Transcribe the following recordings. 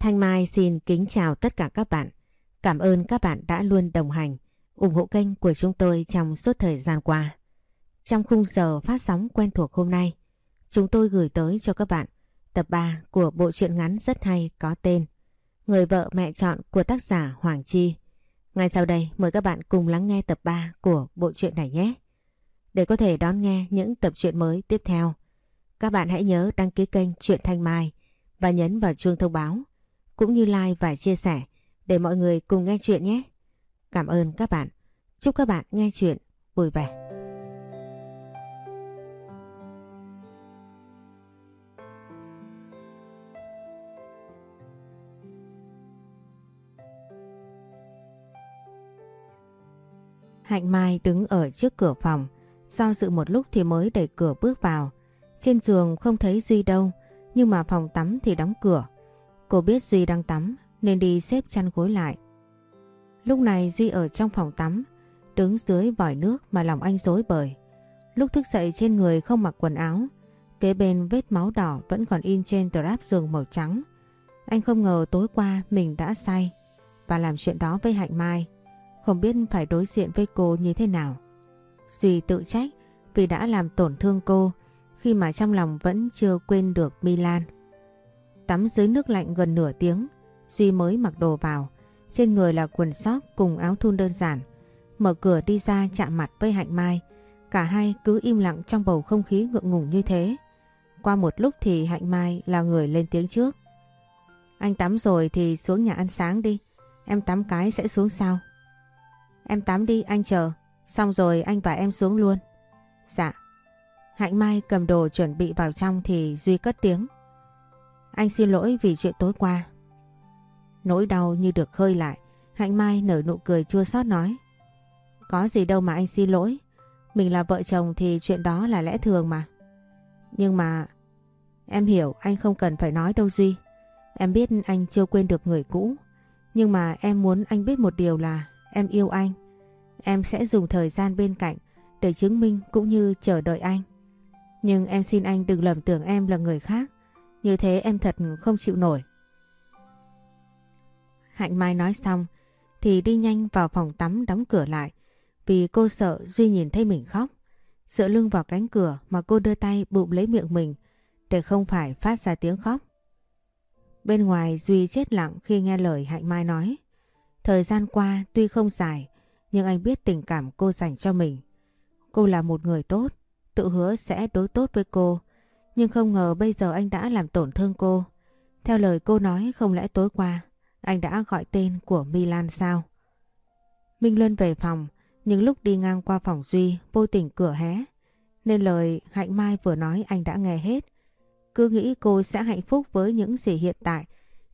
Thanh Mai xin kính chào tất cả các bạn. Cảm ơn các bạn đã luôn đồng hành, ủng hộ kênh của chúng tôi trong suốt thời gian qua. Trong khung giờ phát sóng quen thuộc hôm nay, chúng tôi gửi tới cho các bạn tập 3 của bộ truyện ngắn rất hay có tên Người vợ mẹ chọn của tác giả Hoàng Chi. Ngay sau đây mời các bạn cùng lắng nghe tập 3 của bộ truyện này nhé. Để có thể đón nghe những tập truyện mới tiếp theo, các bạn hãy nhớ đăng ký kênh Truyện Thanh Mai và nhấn vào chuông thông báo, cũng như like và chia sẻ để mọi người cùng nghe chuyện nhé. Cảm ơn các bạn. Chúc các bạn nghe chuyện vui vẻ. Hạnh Mai đứng ở trước cửa phòng, do dự một lúc thì mới đẩy cửa bước vào. Trên giường không thấy Duy đâu, nhưng mà phòng tắm thì đóng cửa. Cô biết Duy đang tắm nên đi xếp chăn gối lại. Lúc này Duy ở trong phòng tắm, đứng dưới vòi nước mà lòng anh rối bời. Lúc thức dậy trên người không mặc quần áo, kế bên vết máu đỏ vẫn còn in trên tờ ráp giường màu trắng. Anh không ngờ tối qua mình đã say và làm chuyện đó với Hạnh Mai. Không biết phải đối diện với cô như thế nào. Duy tự trách vì đã làm tổn thương cô khi mà trong lòng vẫn chưa quên được Milan. Tắm dưới nước lạnh gần nửa tiếng, Duy mới mặc đồ vào. Trên người là quần sóc cùng áo thun đơn giản. Mở cửa đi ra chạm mặt với Hạnh Mai. Cả hai cứ im lặng trong bầu không khí ngượng ngùng như thế. Qua một lúc thì Hạnh Mai là người lên tiếng trước. Anh tắm rồi thì xuống nhà ăn sáng đi. Em tắm cái sẽ xuống sau. Em tắm đi anh chờ. Xong rồi anh và em xuống luôn. Dạ. Hạnh Mai cầm đồ chuẩn bị vào trong thì Duy cất tiếng. Anh xin lỗi vì chuyện tối qua. Nỗi đau như được khơi lại. Hạnh Mai nở nụ cười chua xót nói. Có gì đâu mà anh xin lỗi. Mình là vợ chồng thì chuyện đó là lẽ thường mà. Nhưng mà... Em hiểu anh không cần phải nói đâu Duy. Em biết anh chưa quên được người cũ. Nhưng mà em muốn anh biết một điều là em yêu anh. Em sẽ dùng thời gian bên cạnh để chứng minh cũng như chờ đợi anh. Nhưng em xin anh đừng lầm tưởng em là người khác. Như thế em thật không chịu nổi. Hạnh Mai nói xong thì đi nhanh vào phòng tắm đóng cửa lại vì cô sợ Duy nhìn thấy mình khóc. Dựa lưng vào cánh cửa mà cô đưa tay bụm lấy miệng mình để không phải phát ra tiếng khóc. Bên ngoài Duy chết lặng khi nghe lời Hạnh Mai nói. Thời gian qua tuy không dài nhưng anh biết tình cảm cô dành cho mình. Cô là một người tốt, tự hứa sẽ đối tốt với cô. Nhưng không ngờ bây giờ anh đã làm tổn thương cô. Theo lời cô nói không lẽ tối qua, anh đã gọi tên của Milan sao? Minh Luân về phòng, nhưng lúc đi ngang qua phòng Duy, vô tình cửa hé. Nên lời Hạnh Mai vừa nói anh đã nghe hết. Cứ nghĩ cô sẽ hạnh phúc với những gì hiện tại,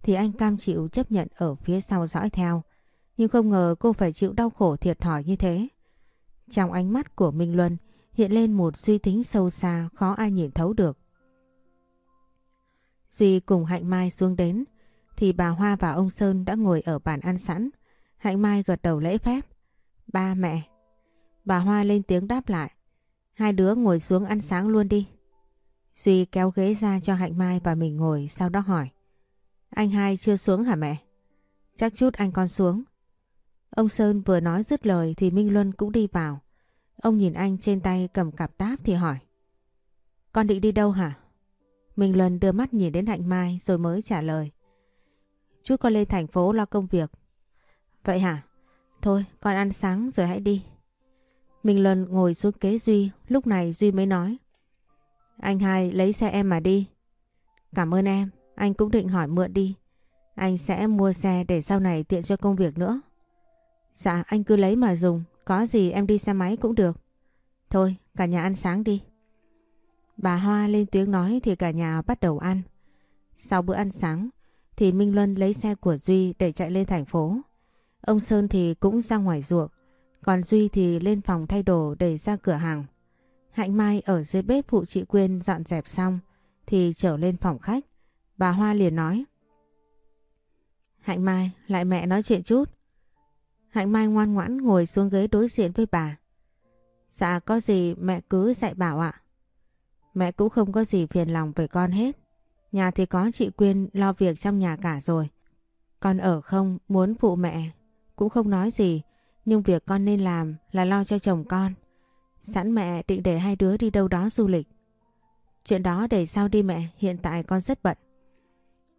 thì anh cam chịu chấp nhận ở phía sau dõi theo. Nhưng không ngờ cô phải chịu đau khổ thiệt thòi như thế. Trong ánh mắt của Minh Luân, hiện lên một suy tính sâu xa khó ai nhìn thấu được. Duy cùng Hạnh Mai xuống đến, thì bà Hoa và ông Sơn đã ngồi ở bàn ăn sẵn. Hạnh Mai gật đầu lễ phép. Ba mẹ. Bà Hoa lên tiếng đáp lại. Hai đứa ngồi xuống ăn sáng luôn đi. Duy kéo ghế ra cho Hạnh Mai và mình ngồi, sau đó hỏi. Anh hai chưa xuống hả mẹ? Chắc chút anh con xuống. Ông Sơn vừa nói dứt lời thì Minh Luân cũng đi vào. Ông nhìn anh trên tay cầm cặp táp thì hỏi. Con định đi đâu hả? Minh Luân đưa mắt nhìn đến Hạnh Mai rồi mới trả lời. chú con lên thành phố lo công việc. Vậy hả? Thôi con ăn sáng rồi hãy đi. Minh Luân ngồi xuống kế Duy, lúc này Duy mới nói. Anh hai lấy xe em mà đi. Cảm ơn em, anh cũng định hỏi mượn đi. Anh sẽ mua xe để sau này tiện cho công việc nữa. Dạ anh cứ lấy mà dùng, có gì em đi xe máy cũng được. Thôi cả nhà ăn sáng đi. Bà Hoa lên tiếng nói thì cả nhà bắt đầu ăn. Sau bữa ăn sáng thì Minh Luân lấy xe của Duy để chạy lên thành phố. Ông Sơn thì cũng ra ngoài ruộng, còn Duy thì lên phòng thay đồ để ra cửa hàng. Hạnh Mai ở dưới bếp phụ chị Quyên dọn dẹp xong thì trở lên phòng khách. Bà Hoa liền nói. Hạnh Mai lại mẹ nói chuyện chút. Hạnh Mai ngoan ngoãn ngồi xuống ghế đối diện với bà. Dạ có gì mẹ cứ dạy bảo ạ. Mẹ cũng không có gì phiền lòng về con hết. Nhà thì có chị Quyên lo việc trong nhà cả rồi. Con ở không, muốn phụ mẹ, cũng không nói gì, nhưng việc con nên làm là lo cho chồng con. Sẵn mẹ định để hai đứa đi đâu đó du lịch. Chuyện đó để sau đi mẹ, hiện tại con rất bận.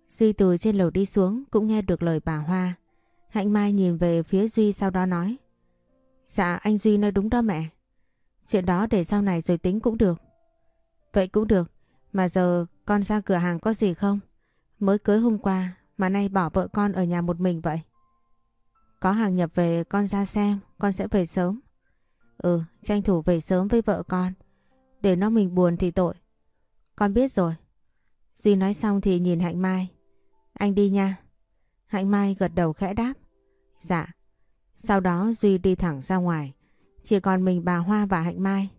Duy từ trên lầu đi xuống cũng nghe được lời bà Hoa. Hạnh Mai nhìn về phía Duy sau đó nói. Dạ anh Duy nói đúng đó mẹ. Chuyện đó để sau này rồi tính cũng được. Vậy cũng được. Mà giờ con ra cửa hàng có gì không? Mới cưới hôm qua mà nay bỏ vợ con ở nhà một mình vậy. Có hàng nhập về con ra xem, con sẽ về sớm. Ừ, tranh thủ về sớm với vợ con. Để nó mình buồn thì tội. Con biết rồi. Duy nói xong thì nhìn Hạnh Mai. Anh đi nha. Hạnh Mai gật đầu khẽ đáp. Dạ. Sau đó Duy đi thẳng ra ngoài. Chỉ còn mình bà Hoa và Hạnh Mai.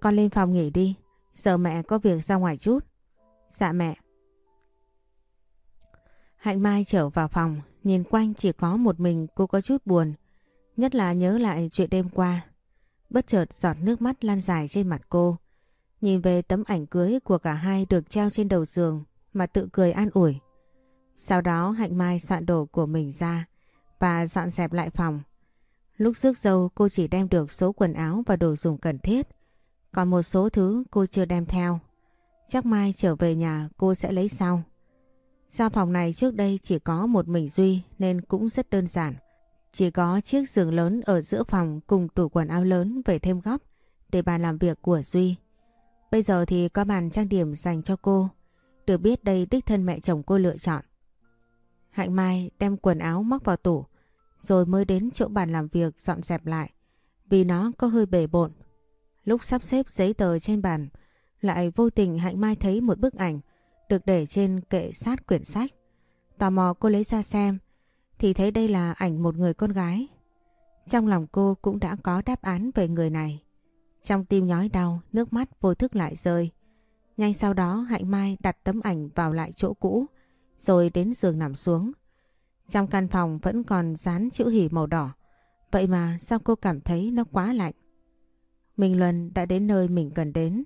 Con lên phòng nghỉ đi. Giờ mẹ có việc ra ngoài chút. Dạ mẹ. Hạnh Mai trở vào phòng, nhìn quanh chỉ có một mình cô có chút buồn. Nhất là nhớ lại chuyện đêm qua. Bất chợt giọt nước mắt lan dài trên mặt cô. Nhìn về tấm ảnh cưới của cả hai được treo trên đầu giường mà tự cười an ủi. Sau đó Hạnh Mai soạn đồ của mình ra và dọn dẹp lại phòng. Lúc rước dâu cô chỉ đem được số quần áo và đồ dùng cần thiết. Còn một số thứ cô chưa đem theo. Chắc mai trở về nhà cô sẽ lấy sau. Gia phòng này trước đây chỉ có một mình Duy nên cũng rất đơn giản. Chỉ có chiếc giường lớn ở giữa phòng cùng tủ quần áo lớn về thêm góc để bàn làm việc của Duy. Bây giờ thì có bàn trang điểm dành cho cô. Được biết đây đích thân mẹ chồng cô lựa chọn. Hạnh Mai đem quần áo móc vào tủ, rồi mới đến chỗ bàn làm việc dọn dẹp lại vì nó có hơi bể bộn. Lúc sắp xếp giấy tờ trên bàn lại vô tình Hạnh Mai thấy một bức ảnh được để trên kệ sát quyển sách. Tò mò cô lấy ra xem thì thấy đây là ảnh một người con gái. Trong lòng cô cũng đã có đáp án về người này. Trong tim nhói đau, nước mắt vô thức lại rơi. Nhanh sau đó Hạnh Mai đặt tấm ảnh vào lại chỗ cũ rồi đến giường nằm xuống. Trong căn phòng vẫn còn dán chữ hỉ màu đỏ. Vậy mà sao cô cảm thấy nó quá lạnh? Minh Luân đã đến nơi mình cần đến.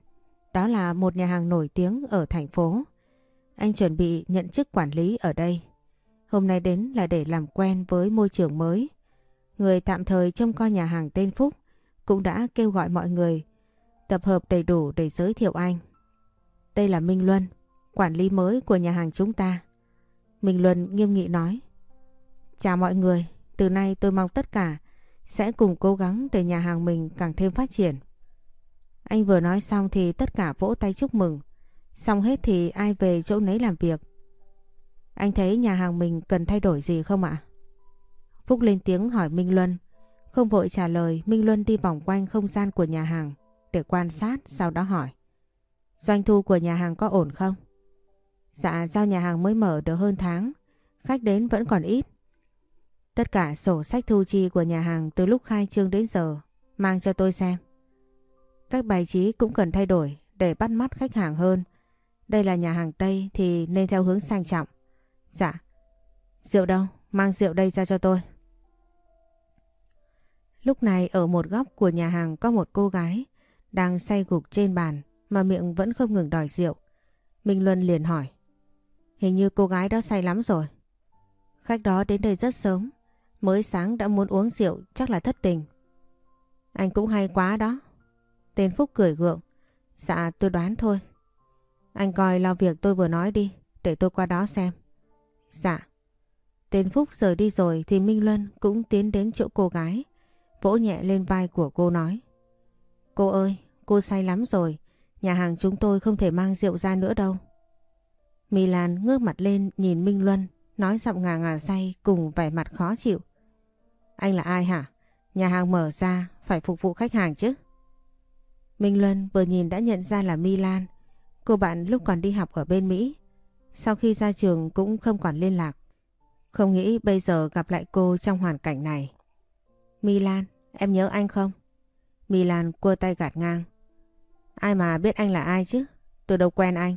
Đó là một nhà hàng nổi tiếng ở thành phố. Anh chuẩn bị nhận chức quản lý ở đây. Hôm nay đến là để làm quen với môi trường mới. Người tạm thời trông coi nhà hàng tên Phúc cũng đã kêu gọi mọi người tập hợp đầy đủ để giới thiệu anh. Đây là Minh Luân, quản lý mới của nhà hàng chúng ta. Minh Luân nghiêm nghị nói. Chào mọi người, từ nay tôi mong tất cả sẽ cùng cố gắng để nhà hàng mình càng thêm phát triển. Anh vừa nói xong thì tất cả vỗ tay chúc mừng. Xong hết thì ai về chỗ nấy làm việc. Anh thấy nhà hàng mình cần thay đổi gì không ạ? Phúc lên tiếng hỏi Minh Luân. Không vội trả lời, Minh Luân đi vòng quanh không gian của nhà hàng để quan sát sau đó hỏi. Doanh thu của nhà hàng có ổn không? Dạ do nhà hàng mới mở được hơn tháng, khách đến vẫn còn ít. Tất cả sổ sách thu chi của nhà hàng từ lúc khai trương đến giờ, mang cho tôi xem. Các bài trí cũng cần thay đổi để bắt mắt khách hàng hơn. Đây là nhà hàng Tây thì nên theo hướng sang trọng. Dạ. Rượu đâu? Mang rượu đây ra cho tôi. Lúc này ở một góc của nhà hàng có một cô gái đang say gục trên bàn mà miệng vẫn không ngừng đòi rượu. Minh Luân liền hỏi. Hình như cô gái đó say lắm rồi. Khách đó đến đây rất sớm. Mới sáng đã muốn uống rượu chắc là thất tình. Anh cũng hay quá đó. Tên Phúc cười gượng. Dạ tôi đoán thôi. Anh coi lo việc tôi vừa nói đi. Để tôi qua đó xem. Dạ. Tên Phúc rời đi rồi thì Minh Luân cũng tiến đến chỗ cô gái. Vỗ nhẹ lên vai của cô nói. Cô ơi, cô say lắm rồi. Nhà hàng chúng tôi không thể mang rượu ra nữa đâu. Milan ngước mặt lên nhìn Minh Luân, nói giọng ngà ngà say cùng vẻ mặt khó chịu. Anh là ai hả? Nhà hàng mở ra, phải phục vụ khách hàng chứ. Minh Luân vừa nhìn đã nhận ra là Milan, cô bạn lúc còn đi học ở bên Mỹ. Sau khi ra trường cũng không còn liên lạc. Không nghĩ bây giờ gặp lại cô trong hoàn cảnh này. Milan, em nhớ anh không? Milan cua tay gạt ngang. Ai mà biết anh là ai chứ? Tôi đâu quen anh.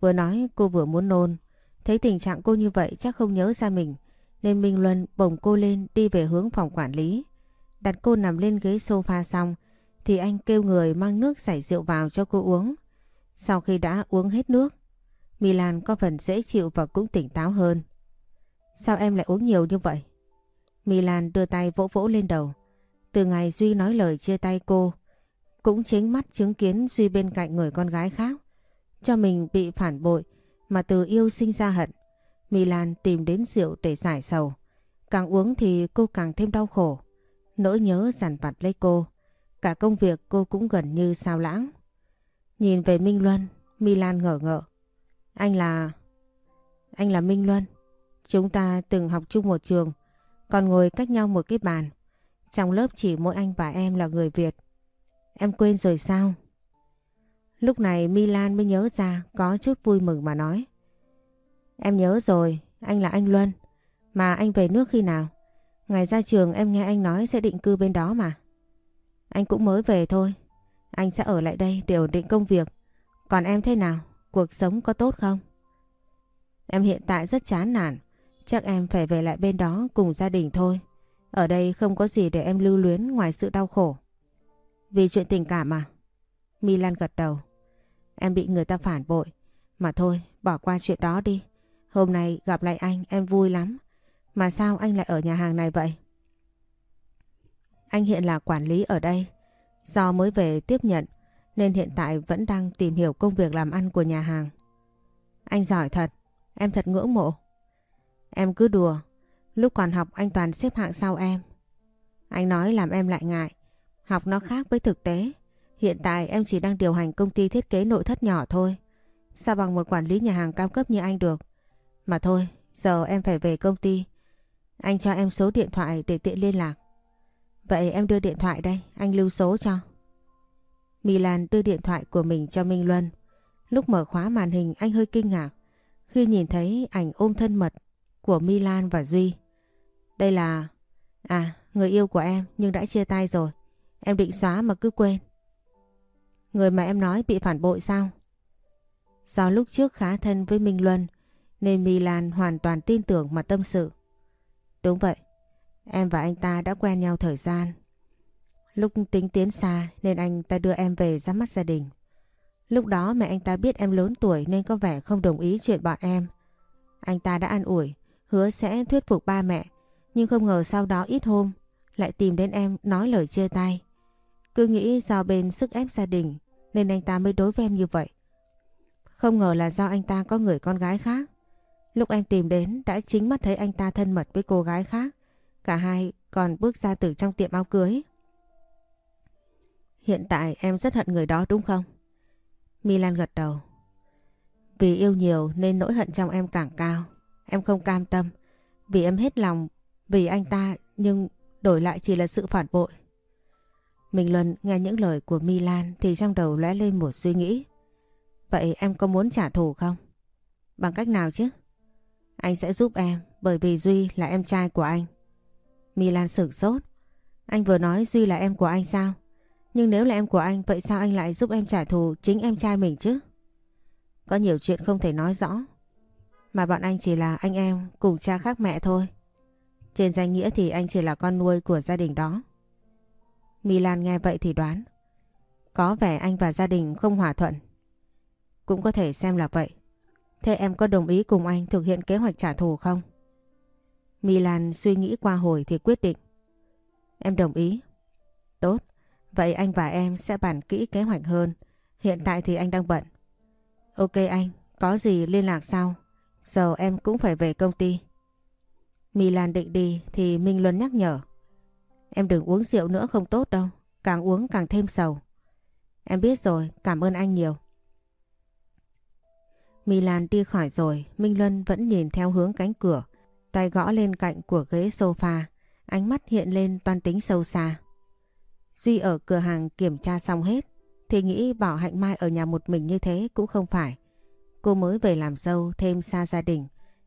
Vừa nói cô vừa muốn nôn. Thấy tình trạng cô như vậy chắc không nhớ ra mình. Nên Minh Luân bồng cô lên đi về hướng phòng quản lý. Đặt cô nằm lên ghế sofa xong thì anh kêu người mang nước xảy rượu vào cho cô uống. Sau khi đã uống hết nước, Milan có phần dễ chịu và cũng tỉnh táo hơn. Sao em lại uống nhiều như vậy? Milan đưa tay vỗ vỗ lên đầu. Từ ngày Duy nói lời chia tay cô, cũng chính mắt chứng kiến Duy bên cạnh người con gái khác. Cho mình bị phản bội mà từ yêu sinh ra hận. Milan tìm đến rượu để giải sầu. Càng uống thì cô càng thêm đau khổ. Nỗi nhớ dằn vặt lấy cô. Cả công việc cô cũng gần như sao lãng. Nhìn về Minh Luân, Milan ngỡ ngợ. Anh là... Anh là Minh Luân. Chúng ta từng học chung một trường, còn ngồi cách nhau một cái bàn. Trong lớp chỉ mỗi anh và em là người Việt. Em quên rồi sao? Lúc này Milan mới nhớ ra có chút vui mừng mà nói. Em nhớ rồi, anh là anh Luân. Mà anh về nước khi nào? Ngày ra trường em nghe anh nói sẽ định cư bên đó mà. Anh cũng mới về thôi. Anh sẽ ở lại đây để ổn định công việc. Còn em thế nào? Cuộc sống có tốt không? Em hiện tại rất chán nản. Chắc em phải về lại bên đó cùng gia đình thôi. Ở đây không có gì để em lưu luyến ngoài sự đau khổ. Vì chuyện tình cảm à? Milan gật đầu. Em bị người ta phản bội. Mà thôi, bỏ qua chuyện đó đi. Hôm nay gặp lại anh em vui lắm. Mà sao anh lại ở nhà hàng này vậy? Anh hiện là quản lý ở đây. Do mới về tiếp nhận nên hiện tại vẫn đang tìm hiểu công việc làm ăn của nhà hàng. Anh giỏi thật, em thật ngưỡng mộ. Em cứ đùa, lúc còn học anh toàn xếp hạng sau em. Anh nói làm em lại ngại, học nó khác với thực tế. Hiện tại em chỉ đang điều hành công ty thiết kế nội thất nhỏ thôi. Sao bằng một quản lý nhà hàng cao cấp như anh được? Mà thôi, giờ em phải về công ty. Anh cho em số điện thoại để tiện liên lạc. Vậy em đưa điện thoại đây, anh lưu số cho. Milan đưa điện thoại của mình cho Minh Luân. Lúc mở khóa màn hình anh hơi kinh ngạc khi nhìn thấy ảnh ôm thân mật của Milan và Duy. Đây là... À, người yêu của em nhưng đã chia tay rồi. Em định xóa mà cứ quên. Người mà em nói bị phản bội sao? Do lúc trước khá thân với Minh Luân nên Milan hoàn toàn tin tưởng mà tâm sự. Đúng vậy, em và anh ta đã quen nhau thời gian. Lúc tính tiến xa nên anh ta đưa em về ra mắt gia đình. Lúc đó mẹ anh ta biết em lớn tuổi nên có vẻ không đồng ý chuyện bọn em. Anh ta đã an ủi, hứa sẽ thuyết phục ba mẹ. Nhưng không ngờ sau đó ít hôm lại tìm đến em nói lời chia tay. Cứ nghĩ do bên sức ép gia đình nên anh ta mới đối với em như vậy. Không ngờ là do anh ta có người con gái khác. Lúc em tìm đến, đã chính mắt thấy anh ta thân mật với cô gái khác. Cả hai còn bước ra từ trong tiệm áo cưới. Hiện tại em rất hận người đó, đúng không? Milan gật đầu. Vì yêu nhiều nên nỗi hận trong em càng cao. Em không cam tâm. Vì em hết lòng vì anh ta, nhưng đổi lại chỉ là sự phản bội. mình Luân nghe những lời của Milan thì trong đầu lóe lên một suy nghĩ. Vậy em có muốn trả thù không? Bằng cách nào chứ? Anh sẽ giúp em, bởi vì Duy là em trai của anh. Milan sửng sốt. Anh vừa nói Duy là em của anh sao? Nhưng nếu là em của anh, vậy sao anh lại giúp em trả thù chính em trai mình chứ? Có nhiều chuyện không thể nói rõ. Mà bọn anh chỉ là anh em cùng cha khác mẹ thôi. Trên danh nghĩa thì anh chỉ là con nuôi của gia đình đó. Milan nghe vậy thì đoán. Có vẻ anh và gia đình không hòa thuận. Cũng có thể xem là vậy. Thế em có đồng ý cùng anh thực hiện kế hoạch trả thù không? Milan suy nghĩ qua hồi thì quyết định. Em đồng ý. Tốt, vậy anh và em sẽ bàn kỹ kế hoạch hơn. Hiện tại thì anh đang bận. Ok anh, có gì liên lạc sau. Giờ em cũng phải về công ty. Milan định đi thì Minh Luân nhắc nhở. Em đừng uống rượu nữa không tốt đâu. Càng uống càng thêm sầu. Em biết rồi, cảm ơn anh nhiều. Milan đi khỏi rồi, Minh Luân vẫn nhìn theo hướng cánh cửa, tay gõ lên cạnh của ghế sofa, ánh mắt hiện lên toan tính sâu xa. Duy ở cửa hàng kiểm tra xong hết, thì nghĩ bảo Hạnh Mai ở nhà một mình như thế cũng không phải. Cô mới về làm dâu thêm xa gia đình,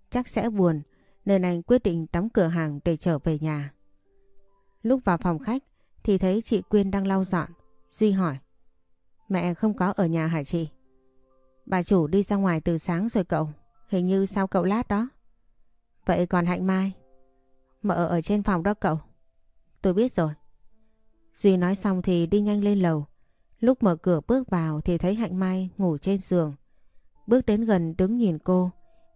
chắc sẽ buồn, nên anh quyết định đóng cửa hàng để trở về nhà. Lúc vào phòng khách thì thấy chị Quyên đang lau dọn. Duy hỏi, mẹ không có ở nhà hả chị? Bà chủ đi ra ngoài từ sáng rồi cậu. Hình như sau cậu lát đó. Vậy còn Hạnh Mai? Mợ ở trên phòng đó cậu. Tôi biết rồi. Duy nói xong thì đi nhanh lên lầu. Lúc mở cửa bước vào thì thấy Hạnh Mai ngủ trên giường. Bước đến gần đứng nhìn cô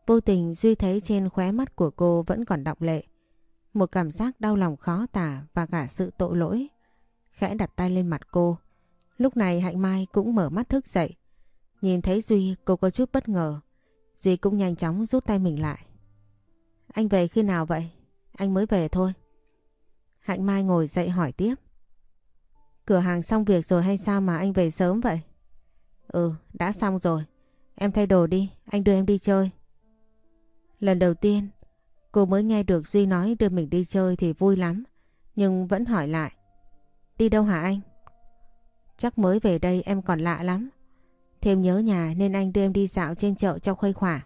Vô tình Duy thấy trên khóe mắt của cô vẫn còn đọng lệ. Một cảm giác đau lòng khó tả và cả sự tội lỗi. Khẽ đặt tay lên mặt cô. Lúc này Hạnh Mai cũng mở mắt thức dậy. Nhìn thấy Duy cô có chút bất ngờ. Duy cũng nhanh chóng rút tay mình lại. Anh về khi nào vậy? Anh mới về thôi. Hạnh Mai ngồi dậy hỏi tiếp. Cửa hàng xong việc rồi hay sao mà anh về sớm vậy? Ừ, đã xong rồi. Em thay đồ đi, anh đưa em đi chơi. Lần đầu tiên, cô mới nghe được Duy nói đưa mình đi chơi thì vui lắm. Nhưng vẫn hỏi lại. Đi đâu hả anh? Chắc mới về đây em còn lạ lắm. Thêm nhớ nhà nên anh đưa em đi dạo trên chợ cho khuây khỏa.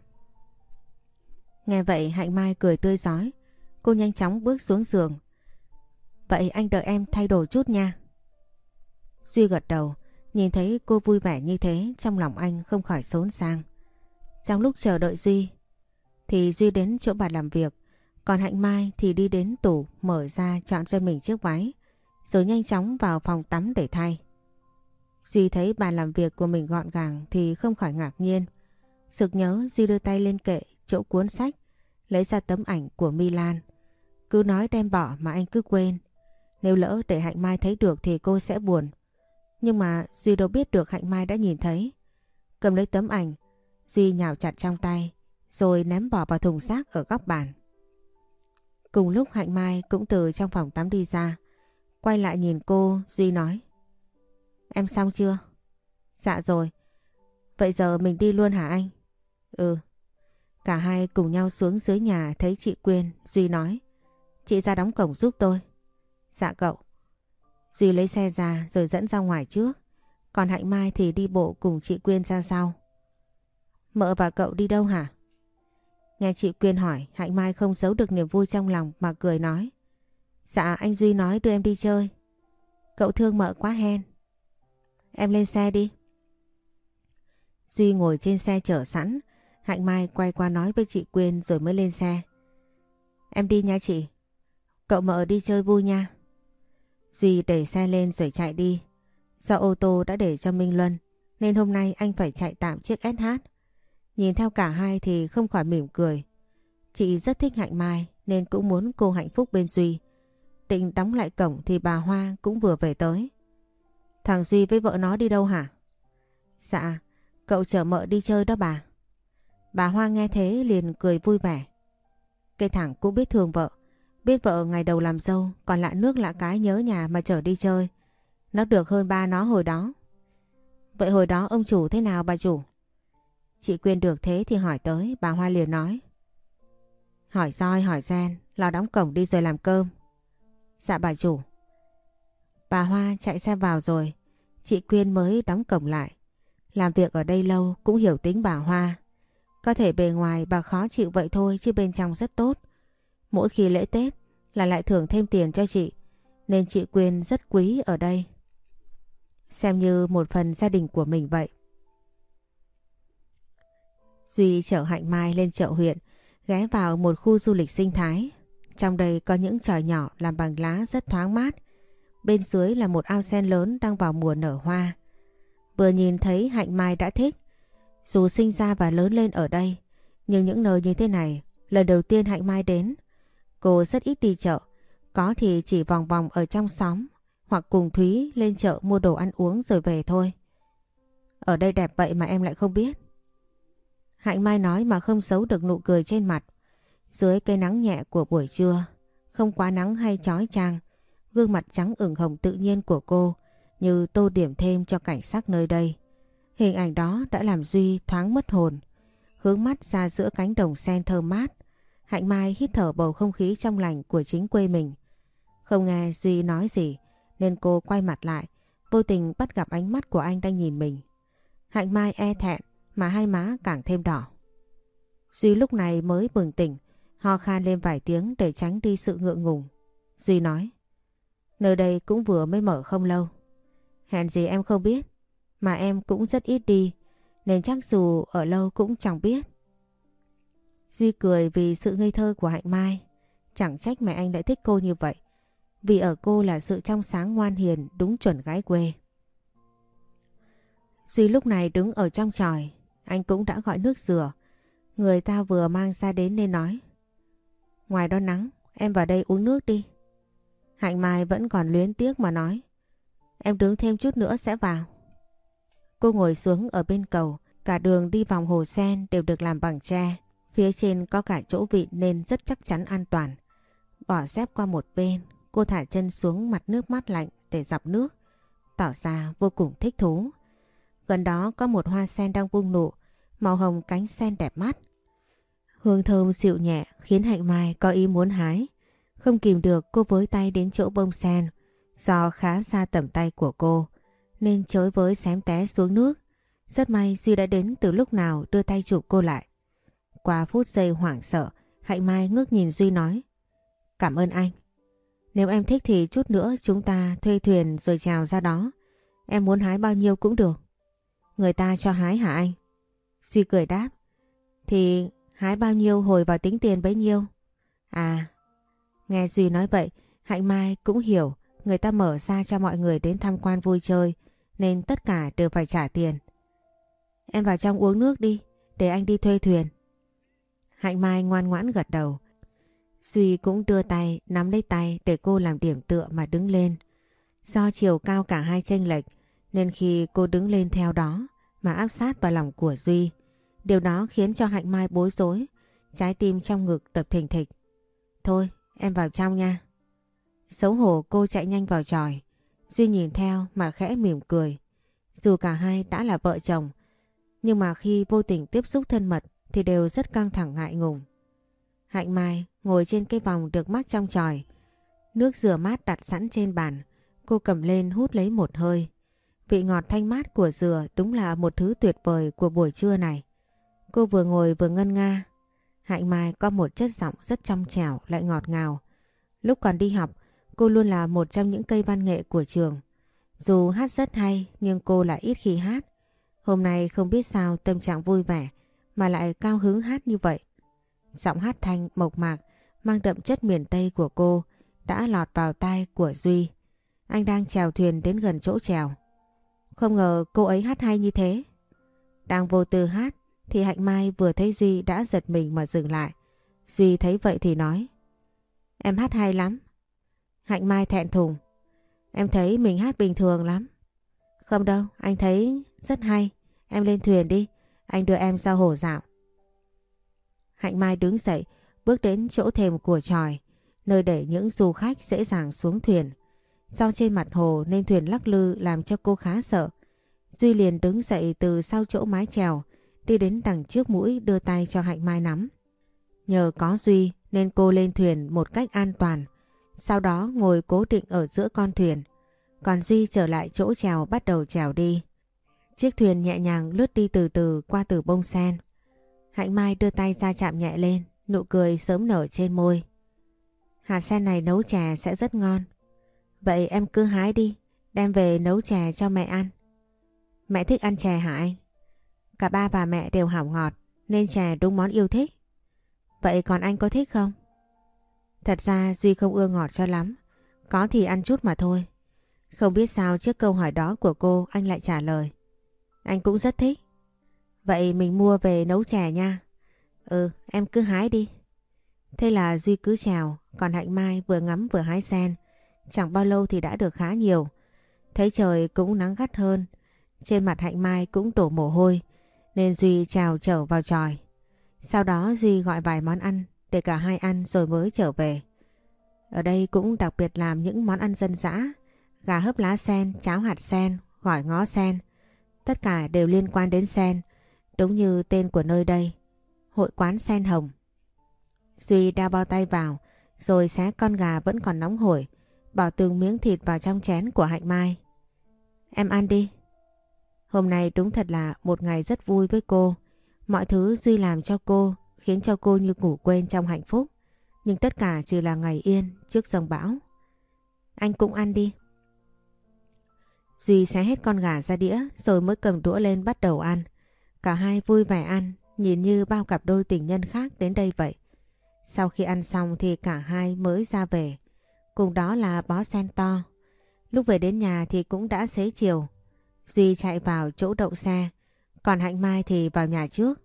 Nghe vậy, Hạnh Mai cười tươi giói. Cô nhanh chóng bước xuống giường. Vậy anh đợi em thay đồ chút nha. Duy gật đầu. Nhìn thấy cô vui vẻ như thế, trong lòng anh không khỏi xốn sang. Trong lúc chờ đợi Duy, thì Duy đến chỗ bà làm việc. Còn Hạnh Mai thì đi đến tủ, mở ra chọn cho mình chiếc váy, rồi nhanh chóng vào phòng tắm để thay. Duy thấy bàn làm việc của mình gọn gàng thì không khỏi ngạc nhiên. Sực nhớ Duy đưa tay lên kệ chỗ cuốn sách lấy ra tấm ảnh của Milan. Cứ nói đem bỏ mà anh cứ quên. Nếu lỡ để Hạnh Mai thấy được thì cô sẽ buồn. Nhưng mà Duy đâu biết được Hạnh Mai đã nhìn thấy. Cầm lấy tấm ảnh, Duy nhào chặt trong tay, rồi ném bỏ vào thùng rác ở góc bàn. Cùng lúc Hạnh Mai cũng từ trong phòng tắm đi ra. Quay lại nhìn cô, Duy nói. Em xong chưa? Dạ rồi. Vậy giờ mình đi luôn hả anh? Ừ. Cả hai cùng nhau xuống dưới nhà thấy chị Quyên, Duy nói. Chị ra đóng cổng giúp tôi. Dạ cậu. Duy lấy xe ra rồi dẫn ra ngoài trước. Còn Hạnh Mai thì đi bộ cùng chị Quyên ra sau. Mợ và cậu đi đâu hả? Nghe chị Quyên hỏi, Hạnh Mai không giấu được niềm vui trong lòng mà cười nói. Dạ anh Duy nói đưa em đi chơi. Cậu thương mợ quá hen. Em lên xe đi. Duy ngồi trên xe chở sẵn. Hạnh Mai quay qua nói với chị Quyên rồi mới lên xe. Em đi nha chị. Cậu mợ đi chơi vui nha. Duy đẩy xe lên rồi chạy đi. Do ô tô đã để cho Minh Luân, nên hôm nay anh phải chạy tạm chiếc SH. Nhìn theo cả hai thì không khỏi mỉm cười. Chị rất thích Hạnh Mai, nên cũng muốn cô hạnh phúc bên Duy. Định đóng lại cổng thì bà Hoa cũng vừa về tới. Thằng Duy với vợ nó đi đâu hả? Dạ, cậu chở mợ đi chơi đó bà. Bà Hoa nghe thế liền cười vui vẻ. Cây thẳng cũng biết thương vợ. Biết vợ ngày đầu làm dâu còn lạ nước lạ cái nhớ nhà mà chở đi chơi. Nó được hơn ba nó hồi đó. Vậy hồi đó ông chủ thế nào bà chủ? Chị Quyên được thế thì hỏi tới, bà Hoa liền nói. Hỏi roi hỏi gen, lo đóng cổng đi rồi làm cơm. Dạ bà chủ. Bà Hoa chạy xe vào rồi, chị Quyên mới đóng cổng lại. Làm việc ở đây lâu cũng hiểu tính bà Hoa. Có thể bề ngoài bà khó chịu vậy thôi chứ bên trong rất tốt. Mỗi khi lễ Tết là lại thưởng thêm tiền cho chị. Nên chị Quyên rất quý ở đây. Xem như một phần gia đình của mình vậy. Duy chở Hạnh Mai lên chợ huyện, ghé vào một khu du lịch sinh thái. Trong đây có những tròi nhỏ làm bằng lá rất thoáng mát. Bên dưới là một ao sen lớn đang vào mùa nở hoa. Vừa nhìn thấy Hạnh Mai đã thích. Dù sinh ra và lớn lên ở đây, nhưng những nơi như thế này, lần đầu tiên Hạnh Mai đến, cô rất ít đi chợ. Có thì chỉ vòng vòng ở trong xóm hoặc cùng Thúy lên chợ mua đồ ăn uống rồi về thôi. Ở đây đẹp vậy mà em lại không biết. Hạnh Mai nói mà không giấu được nụ cười trên mặt. Dưới cây nắng nhẹ của buổi trưa, không quá nắng hay chói chang, gương mặt trắng ửng hồng tự nhiên của cô như tô điểm thêm cho cảnh sắc nơi đây. Hình ảnh đó đã làm Duy thoáng mất hồn. Hướng mắt ra giữa cánh đồng sen thơm mát, Hạnh Mai hít thở bầu không khí trong lành của chính quê mình. Không nghe Duy nói gì nên cô quay mặt lại, vô tình bắt gặp ánh mắt của anh đang nhìn mình. Hạnh Mai e thẹn mà hai má càng thêm đỏ. Duy lúc này mới bừng tỉnh, ho khan lên vài tiếng để tránh đi sự ngượng ngùng. Duy nói, nơi đây cũng vừa mới mở không lâu. Hẹn gì em không biết, mà em cũng rất ít đi, nên chắc dù ở lâu cũng chẳng biết. Duy cười vì sự ngây thơ của Hạnh Mai. Chẳng trách mẹ anh lại thích cô như vậy. Vì ở cô là sự trong sáng ngoan hiền đúng chuẩn gái quê. Duy lúc này đứng ở trong tròi, anh cũng đã gọi nước rửa. Người ta vừa mang ra đến nên nói. Ngoài đó nắng, em vào đây uống nước đi. Hạnh Mai vẫn còn luyến tiếc mà nói. Em đứng thêm chút nữa sẽ vào. Cô ngồi xuống ở bên cầu, cả đường đi vòng hồ sen đều được làm bằng tre. Phía trên có cả chỗ vịn nên rất chắc chắn an toàn. Bỏ dép qua một bên, cô thả chân xuống mặt nước mát lạnh để dọc nước, tỏ ra vô cùng thích thú. Gần đó có một hoa sen đang vung nụ, màu hồng cánh sen đẹp mắt. Hương thơm dịu nhẹ khiến Hạnh Mai có ý muốn hái. Không kìm được cô với tay đến chỗ bông sen, do khá xa tầm tay của cô, nên chối với xém té xuống nước. Rất may Duy đã đến từ lúc nào đưa tay chụp cô lại. Qua phút giây hoảng sợ, Hạnh Mai ngước nhìn Duy nói. Cảm ơn anh. Nếu em thích thì chút nữa chúng ta thuê thuyền rồi chào ra đó. Em muốn hái bao nhiêu cũng được. Người ta cho hái hả anh? Duy cười đáp. Thì hái bao nhiêu hồi vào tính tiền bấy nhiêu? À, nghe Duy nói vậy, Hạnh Mai cũng hiểu người ta mở ra cho mọi người đến tham quan vui chơi nên tất cả đều phải trả tiền. Em vào trong uống nước đi, để anh đi thuê thuyền. Hạnh Mai ngoan ngoãn gật đầu. Duy cũng đưa tay nắm lấy tay để cô làm điểm tựa mà đứng lên. Do chiều cao cả hai chênh lệch nên khi cô đứng lên theo đó mà áp sát vào lòng của Duy. Điều đó khiến cho Hạnh Mai bối rối, trái tim trong ngực đập thình thịch. Thôi, em vào trong nha. Xấu hổ cô chạy nhanh vào tròi. Duy nhìn theo mà khẽ mỉm cười. Dù cả hai đã là vợ chồng, nhưng mà khi vô tình tiếp xúc thân mật thì đều rất căng thẳng ngại ngùng. Hạnh Mai ngồi trên cái vòng được mắc trong tròi. Nước rửa mát đặt sẵn trên bàn. Cô cầm lên hút lấy một hơi. Vị ngọt thanh mát của dừa đúng là một thứ tuyệt vời của buổi trưa này. Cô vừa ngồi vừa ngân nga. Hạnh Mai có một chất giọng rất trong trẻo lại ngọt ngào. Lúc còn đi học, cô luôn là một trong những cây văn nghệ của trường. Dù hát rất hay nhưng cô lại ít khi hát. Hôm nay không biết sao tâm trạng vui vẻ mà lại cao hứng hát như vậy. Giọng hát thanh mộc mạc mang đậm chất miền Tây của cô đã lọt vào tai của Duy. Anh đang chèo thuyền đến gần chỗ chèo. Không ngờ cô ấy hát hay như thế. Đang vô tư hát thì Hạnh Mai vừa thấy Duy đã giật mình mà dừng lại. Duy thấy vậy thì nói. Em hát hay lắm. Hạnh Mai thẹn thùng. Em thấy mình hát bình thường lắm. Không đâu, anh thấy rất hay. Em lên thuyền đi, anh đưa em ra hồ dạo. Hạnh Mai đứng dậy, bước đến chỗ thềm của tròi, nơi để những du khách dễ dàng xuống thuyền. Do trên mặt hồ nên thuyền lắc lư làm cho cô khá sợ. Duy liền đứng dậy từ sau chỗ mái chèo, đi đến đằng trước mũi đưa tay cho Hạnh Mai nắm. Nhờ có Duy nên cô lên thuyền một cách an toàn, sau đó ngồi cố định ở giữa con thuyền. Còn Duy trở lại chỗ trèo bắt đầu trèo đi. Chiếc thuyền nhẹ nhàng lướt đi từ từ qua từ bông sen. Hạnh Mai đưa tay ra chạm nhẹ lên, nụ cười sớm nở trên môi. Hạt sen này nấu chè sẽ rất ngon. Vậy em cứ hái đi, đem về nấu chè cho mẹ ăn. Mẹ thích ăn chè hả anh? Cả ba và mẹ đều hảo ngọt, nên chè đúng món yêu thích. Vậy còn anh có thích không? Thật ra Duy không ưa ngọt cho lắm, có thì ăn chút mà thôi. Không biết sao trước câu hỏi đó của cô anh lại trả lời. Anh cũng rất thích. Vậy mình mua về nấu chè nha. Ừ, em cứ hái đi. Thế là Duy cứ trèo còn Hạnh Mai vừa ngắm vừa hái sen. Chẳng bao lâu thì đã được khá nhiều. Thấy trời cũng nắng gắt hơn. Trên mặt Hạnh Mai cũng đổ mồ hôi. Nên Duy chào trở vào tròi. Sau đó Duy gọi vài món ăn để cả hai ăn rồi mới trở về. Ở đây cũng đặc biệt làm những món ăn dân dã. Gà hấp lá sen, cháo hạt sen, gỏi ngó sen. Tất cả đều liên quan đến sen. Đúng như tên của nơi đây. Hội quán sen hồng. Duy đa bao tay vào rồi xé con gà vẫn còn nóng hổi. Bỏ từng miếng thịt vào trong chén của Hạnh Mai. Em ăn đi. Hôm nay đúng thật là một ngày rất vui với cô. Mọi thứ Duy làm cho cô khiến cho cô như ngủ quên trong hạnh phúc. Nhưng tất cả chỉ là ngày yên trước dòng bão. Anh cũng ăn đi. Duy xé hết con gà ra đĩa rồi mới cầm đũa lên bắt đầu ăn. Cả hai vui vẻ ăn, nhìn như bao cặp đôi tình nhân khác đến đây vậy. Sau khi ăn xong thì cả hai mới ra về. Cùng đó là bó sen to. Lúc về đến nhà thì cũng đã xế chiều. Duy chạy vào chỗ đậu xe, còn Hạnh Mai thì vào nhà trước.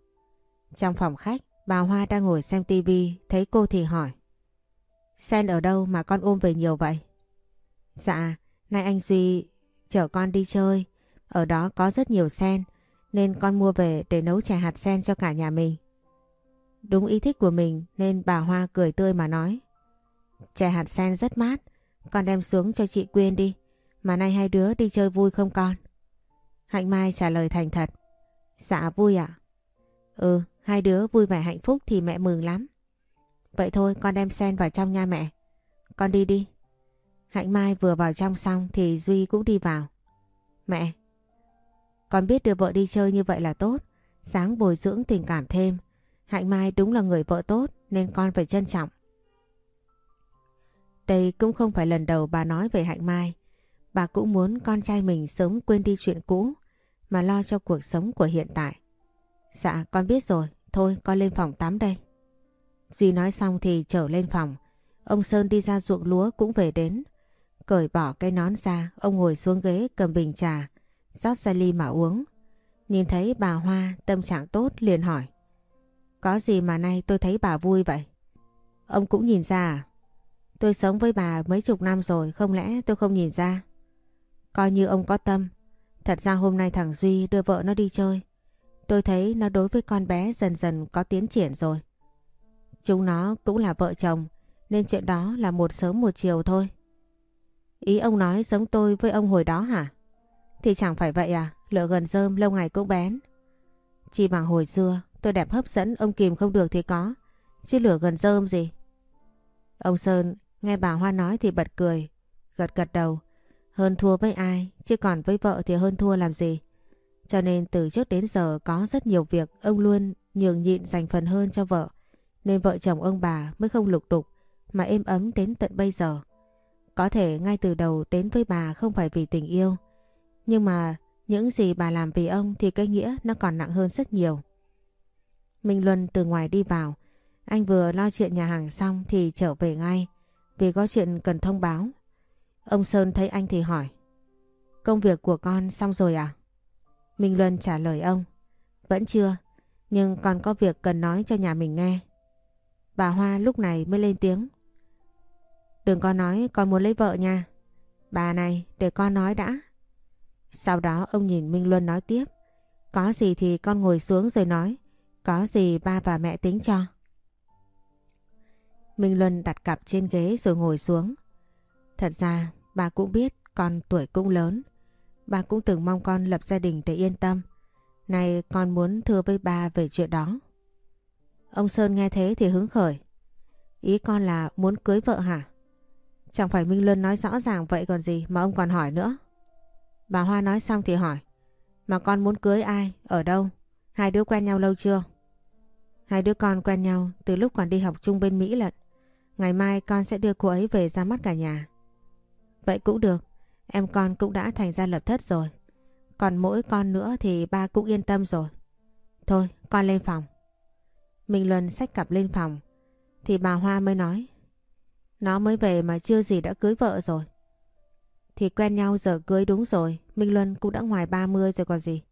Trong phòng khách, Bà Hoa đang ngồi xem tivi, thấy cô thì hỏi. Sen ở đâu mà con ôm về nhiều vậy? Dạ, nay anh Duy chở con đi chơi. Ở đó có rất nhiều sen, nên con mua về để nấu chè hạt sen cho cả nhà mình. Đúng ý thích của mình nên bà Hoa cười tươi mà nói. Chè hạt sen rất mát, con đem xuống cho chị Quyên đi. Mà nay hai đứa đi chơi vui không con? Hạnh Mai trả lời thành thật. Dạ vui ạ. Ừ, hai đứa vui vẻ hạnh phúc thì mẹ mừng lắm. Vậy thôi con đem sen vào trong nha mẹ. Con đi đi. Hạnh Mai vừa vào trong xong thì Duy cũng đi vào. Mẹ, con biết đưa vợ đi chơi như vậy là tốt. Sáng bồi dưỡng tình cảm thêm. Hạnh Mai đúng là người vợ tốt nên con phải trân trọng. Đây cũng không phải lần đầu bà nói về Hạnh Mai. Bà cũng muốn con trai mình sớm quên đi chuyện cũ mà lo cho cuộc sống của hiện tại. Dạ con biết rồi, thôi con lên phòng tắm đây. Duy nói xong thì trở lên phòng. Ông Sơn đi ra ruộng lúa cũng về đến. Cởi bỏ cái nón ra, ông ngồi xuống ghế cầm bình trà, rót ra ly mà uống. Nhìn thấy bà Hoa tâm trạng tốt liền hỏi. Có gì mà nay tôi thấy bà vui vậy? Ông cũng nhìn ra à? Tôi sống với bà mấy chục năm rồi, không lẽ tôi không nhìn ra? Coi như ông có tâm. Thật ra hôm nay thằng Duy đưa vợ nó đi chơi. Tôi thấy nó đối với con bé dần dần có tiến triển rồi. Chúng nó cũng là vợ chồng, nên chuyện đó là một sớm một chiều thôi. Ý ông nói giống tôi với ông hồi đó hả? Thì chẳng phải vậy à, lửa gần rơm lâu ngày cũng bén. Chỉ bằng hồi xưa tôi đẹp hấp dẫn ông kìm không được thì có, chứ lửa gần rơm gì. Ông Sơn nghe bà Hoa nói thì bật cười, gật gật đầu. Hơn thua với ai, chứ còn với vợ thì hơn thua làm gì. Cho nên từ trước đến giờ có rất nhiều việc ông luôn nhường nhịn dành phần hơn cho vợ. Nên vợ chồng ông bà mới không lục đục mà êm ấm đến tận bây giờ. Có thể ngay từ đầu đến với bà không phải vì tình yêu. Nhưng mà những gì bà làm vì ông thì cái nghĩa nó còn nặng hơn rất nhiều. Minh Luân từ ngoài đi vào. Anh vừa lo chuyện nhà hàng xong thì trở về ngay. Vì có chuyện cần thông báo. Ông Sơn thấy anh thì hỏi. Công việc của con xong rồi à? Minh Luân trả lời ông. Vẫn chưa, nhưng còn có việc cần nói cho nhà mình nghe. Bà Hoa lúc này mới lên tiếng. Đừng có nói con muốn lấy vợ nha. Bà này, để con nói đã. Sau đó ông nhìn Minh Luân nói tiếp. Có gì thì con ngồi xuống rồi nói. Có gì ba và mẹ tính cho. Minh Luân đặt cặp trên ghế rồi ngồi xuống. Thật ra bà cũng biết con tuổi cũng lớn. Bà cũng từng mong con lập gia đình để yên tâm. Này con muốn thưa với bà về chuyện đó. Ông Sơn nghe thế thì hứng khởi. Ý con là muốn cưới vợ hả? Chẳng phải Minh Luân nói rõ ràng vậy còn gì mà ông còn hỏi nữa. Bà Hoa nói xong thì hỏi. Mà con muốn cưới ai? Ở đâu? Hai đứa quen nhau lâu chưa? Hai đứa con quen nhau từ lúc còn đi học chung bên Mỹ lận. Ngày mai con sẽ đưa cô ấy về ra mắt cả nhà. Vậy cũng được. Em con cũng đã thành ra lập thất rồi. Còn mỗi con nữa thì ba cũng yên tâm rồi. Thôi, con lên phòng. Minh Luân xách cặp lên phòng. Thì bà Hoa mới nói. Nó mới về mà chưa gì đã cưới vợ rồi. Thì quen nhau giờ cưới đúng rồi. Minh Luân cũng đã ngoài 30 rồi còn gì.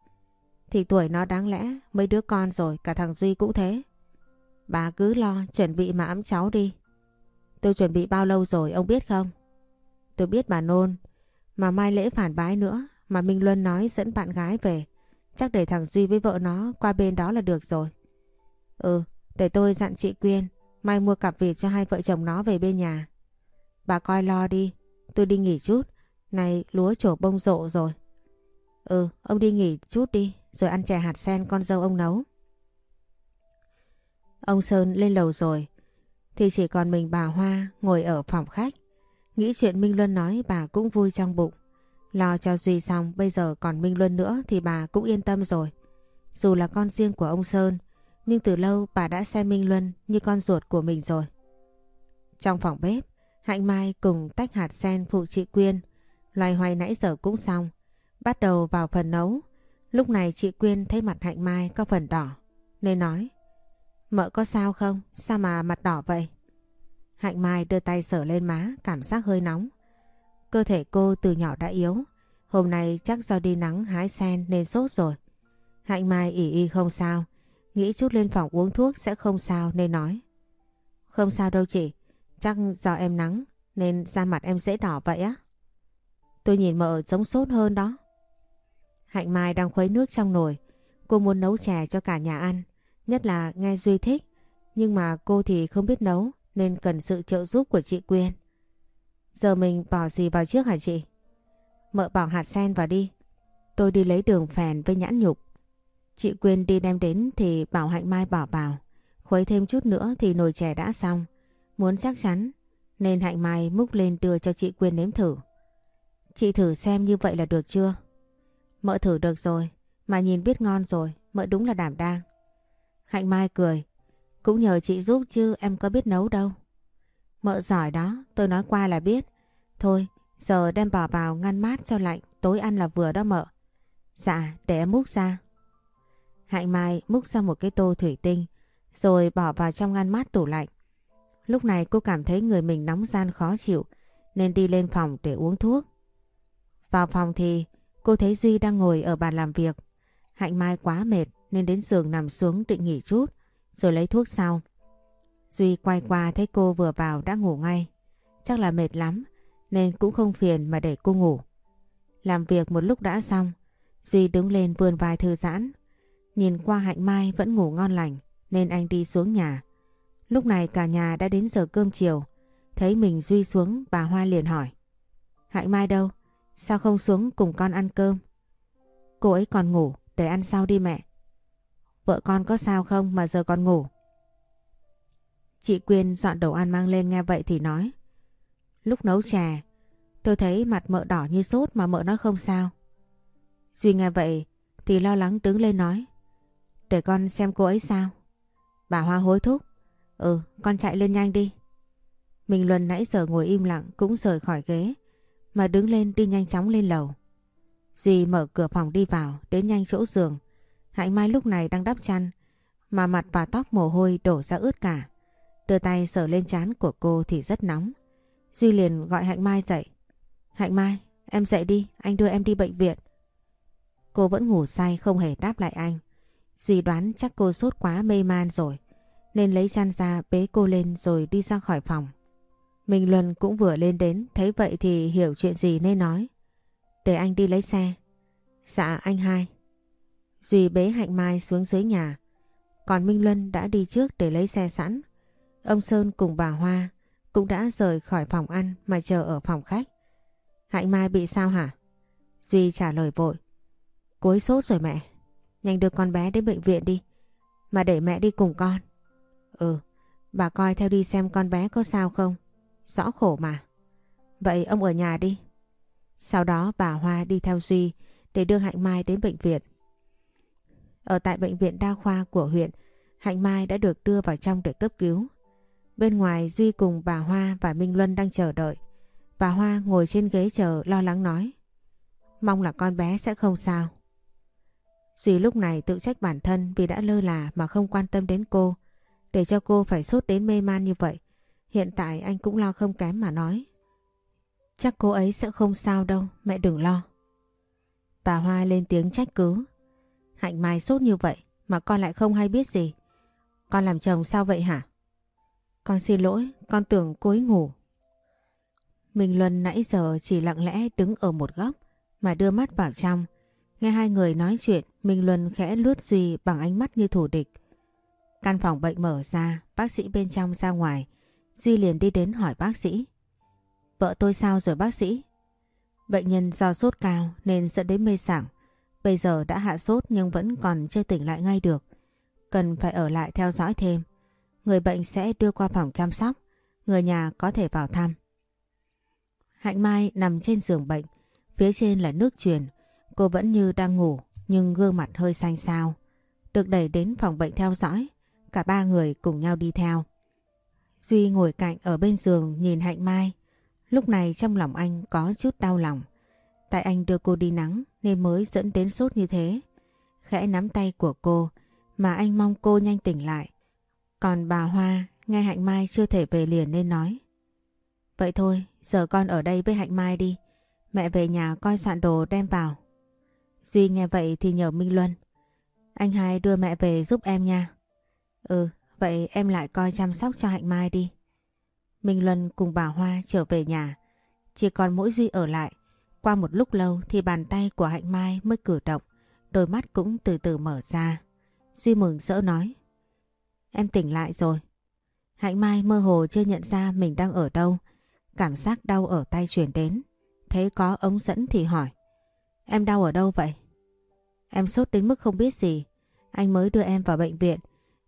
Thì tuổi nó đáng lẽ mấy đứa con rồi. Cả thằng Duy cũng thế. Bà cứ lo, chuẩn bị mà ấm cháu đi. Tôi chuẩn bị bao lâu rồi, ông biết không? Tôi biết bà nôn. Mà mai lễ phản bái nữa. Mà Minh Luân nói dẫn bạn gái về. Chắc để thằng Duy với vợ nó qua bên đó là được rồi. Ừ, để tôi dặn chị Quyên. Mai mua cặp vịt cho hai vợ chồng nó về bên nhà. Bà coi lo đi. Tôi đi nghỉ chút. Này lúa trổ bông rộ rồi. Ừ, ông đi nghỉ chút đi. Rồi ăn chè hạt sen con dâu ông nấu. Ông Sơn lên lầu rồi. Thì chỉ còn mình bà Hoa ngồi ở phòng khách. Nghĩ chuyện Minh Luân nói bà cũng vui trong bụng. Lo cho Duy xong bây giờ còn Minh Luân nữa thì bà cũng yên tâm rồi. Dù là con riêng của ông Sơn, nhưng từ lâu bà đã xem Minh Luân như con ruột của mình rồi. Trong phòng bếp, Hạnh Mai cùng tách hạt sen phụ chị Quyên. Loài hoài nãy giờ cũng xong. Bắt đầu vào phần nấu. Lúc này chị Quyên thấy mặt Hạnh Mai có phần đỏ. Nên nói. Mợ có sao không? Sao mà mặt đỏ vậy? Hạnh Mai đưa tay sờ lên má, cảm giác hơi nóng. Cơ thể cô từ nhỏ đã yếu. Hôm nay chắc do đi nắng hái sen nên sốt rồi. Hạnh Mai ỉ y không sao. nghĩ chút lên phòng uống thuốc sẽ không sao nên nói. Không sao đâu chị, chắc do em nắng nên da mặt em dễ đỏ vậy á. Tôi nhìn mợ giống sốt hơn đó. Hạnh Mai đang khuấy nước trong nồi. Cô muốn nấu chè cho cả nhà ăn. Nhất là nghe Duy thích. Nhưng mà cô thì không biết nấu nên cần sự trợ giúp của chị Quyên. Giờ mình bỏ gì vào trước hả chị? Mợ bỏ hạt sen vào đi. Tôi đi lấy đường phèn với nhãn nhục. Chị Quyên đi đem đến thì bảo Hạnh Mai bỏ vào. Khuấy thêm chút nữa thì nồi chè đã xong. Muốn chắc chắn nên Hạnh Mai múc lên đưa cho chị Quyên nếm thử. Chị thử xem như vậy là được chưa? Mợ thử được rồi, mà nhìn biết ngon rồi, mợ đúng là đảm đang. Hạnh Mai cười, cũng nhờ chị giúp chứ em có biết nấu đâu. Mợ giỏi đó, tôi nói qua là biết. Thôi, giờ đem bỏ vào ngăn mát cho lạnh, tối ăn là vừa đó mợ. Dạ, để em múc ra. Hạnh Mai múc ra một cái tô thủy tinh, rồi bỏ vào trong ngăn mát tủ lạnh. Lúc này cô cảm thấy người mình nóng gian khó chịu, nên đi lên phòng để uống thuốc. Vào phòng thì cô thấy Duy đang ngồi ở bàn làm việc. Hạnh Mai quá mệt nên đến giường nằm xuống định nghỉ chút, rồi lấy thuốc sau. Duy quay qua thấy cô vừa vào đã ngủ ngay. Chắc là mệt lắm nên cũng không phiền mà để cô ngủ. Làm việc một lúc đã xong, Duy đứng lên vươn vai thư giãn. Nhìn qua Hạnh Mai vẫn ngủ ngon lành nên anh đi xuống nhà. Lúc này cả nhà đã đến giờ cơm chiều. Thấy mình Duy xuống bà Hoa liền hỏi. Hạnh Mai đâu? Sao không xuống cùng con ăn cơm? Cô ấy còn ngủ, để ăn sau đi mẹ. Vợ con có sao không mà giờ con ngủ? Chị Quyên dọn đồ ăn mang lên nghe vậy thì nói. Lúc nấu chè, tôi thấy mặt mợ đỏ như sốt mà mợ nói không sao. Duy nghe vậy thì lo lắng đứng lên nói. Để con xem cô ấy sao. Bà Hoa hối thúc. Ừ, con chạy lên nhanh đi. Mình Luân nãy giờ ngồi im lặng cũng rời khỏi ghế mà đứng lên đi nhanh chóng lên lầu. Duy mở cửa phòng đi vào đến nhanh chỗ giường. Hạnh Mai lúc này đang đắp chăn mà mặt và tóc mồ hôi đổ ra ướt cả. Đưa tay sờ lên trán của cô thì rất nóng. Duy liền gọi Hạnh Mai dậy. Hạnh Mai, em dậy đi, anh đưa em đi bệnh viện. Cô vẫn ngủ say không hề đáp lại anh. Duy đoán chắc cô sốt quá mê man rồi nên lấy chăn ra bế cô lên rồi đi ra khỏi phòng. Minh Luân cũng vừa lên đến, thấy vậy thì hiểu chuyện gì nên nói. Để anh đi lấy xe. Dạ anh hai. Duy bế Hạnh Mai xuống dưới nhà. Còn Minh Luân đã đi trước để lấy xe sẵn. Ông Sơn cùng bà Hoa cũng đã rời khỏi phòng ăn mà chờ ở phòng khách. Hạnh Mai bị sao hả? Duy trả lời vội. Cuối sốt rồi mẹ. Nhanh đưa con bé đến bệnh viện đi. Mà để mẹ đi cùng con. Ừ, bà coi theo đi xem con bé có sao không. Rõ khổ mà. Vậy ông ở nhà đi. Sau đó bà Hoa đi theo Duy để đưa Hạnh Mai đến bệnh viện. Ở tại bệnh viện đa khoa của huyện, Hạnh Mai đã được đưa vào trong để cấp cứu. Bên ngoài Duy cùng bà Hoa và Minh Luân đang chờ đợi. Bà Hoa ngồi trên ghế chờ lo lắng nói. Mong là con bé sẽ không sao. Duy lúc này tự trách bản thân vì đã lơ là mà không quan tâm đến cô. Để cho cô phải sốt đến mê man như vậy. Hiện tại anh cũng lo không kém mà nói. Chắc cô ấy sẽ không sao đâu, mẹ đừng lo. Bà Hoa lên tiếng trách cứ. Hạnh Mai sốt như vậy mà con lại không hay biết gì. Con làm chồng sao vậy hả? Con xin lỗi, con tưởng cô ấy ngủ. Minh Luân nãy giờ chỉ lặng lẽ đứng ở một góc mà đưa mắt vào trong. Nghe hai người nói chuyện, Minh Luân khẽ lướt Duy bằng ánh mắt như thủ địch. Căn phòng bệnh mở ra, bác sĩ bên trong ra ngoài. Duy liền đi đến hỏi bác sĩ. Vợ tôi sao rồi bác sĩ? Bệnh nhân do sốt cao nên dẫn đến mê sảng. Bây giờ đã hạ sốt nhưng vẫn còn chưa tỉnh lại ngay được. Cần phải ở lại theo dõi thêm. Người bệnh sẽ đưa qua phòng chăm sóc. Người nhà có thể vào thăm. Hạnh Mai nằm trên giường bệnh. Phía trên là nước truyền. Cô vẫn như đang ngủ, nhưng gương mặt hơi xanh xao. Được đẩy đến phòng bệnh theo dõi. Cả ba người cùng nhau đi theo. Duy ngồi cạnh ở bên giường nhìn Hạnh Mai. Lúc này trong lòng anh có chút đau lòng. Tại anh đưa cô đi nắng nên mới dẫn đến sốt như thế. Khẽ nắm tay của cô mà anh mong cô nhanh tỉnh lại. Còn bà Hoa nghe Hạnh Mai chưa thể về liền nên nói. Vậy thôi, giờ con ở đây với Hạnh Mai đi. Mẹ về nhà coi soạn đồ đem vào. Duy nghe vậy thì nhờ Minh Luân. Anh hai đưa mẹ về giúp em nha. Ừ, vậy em lại coi chăm sóc cho Hạnh Mai đi. Minh Luân cùng bà Hoa trở về nhà. Chỉ còn mỗi Duy ở lại. Qua một lúc lâu thì bàn tay của Hạnh Mai mới cử động. Đôi mắt cũng từ từ mở ra. Duy mừng rỡ nói. Em tỉnh lại rồi. Hạnh Mai mơ hồ chưa nhận ra mình đang ở đâu. Cảm giác đau ở tay chuyển đến. Thấy có ống dẫn thì hỏi. Em đau ở đâu vậy? Em sốt đến mức không biết gì. Anh mới đưa em vào bệnh viện.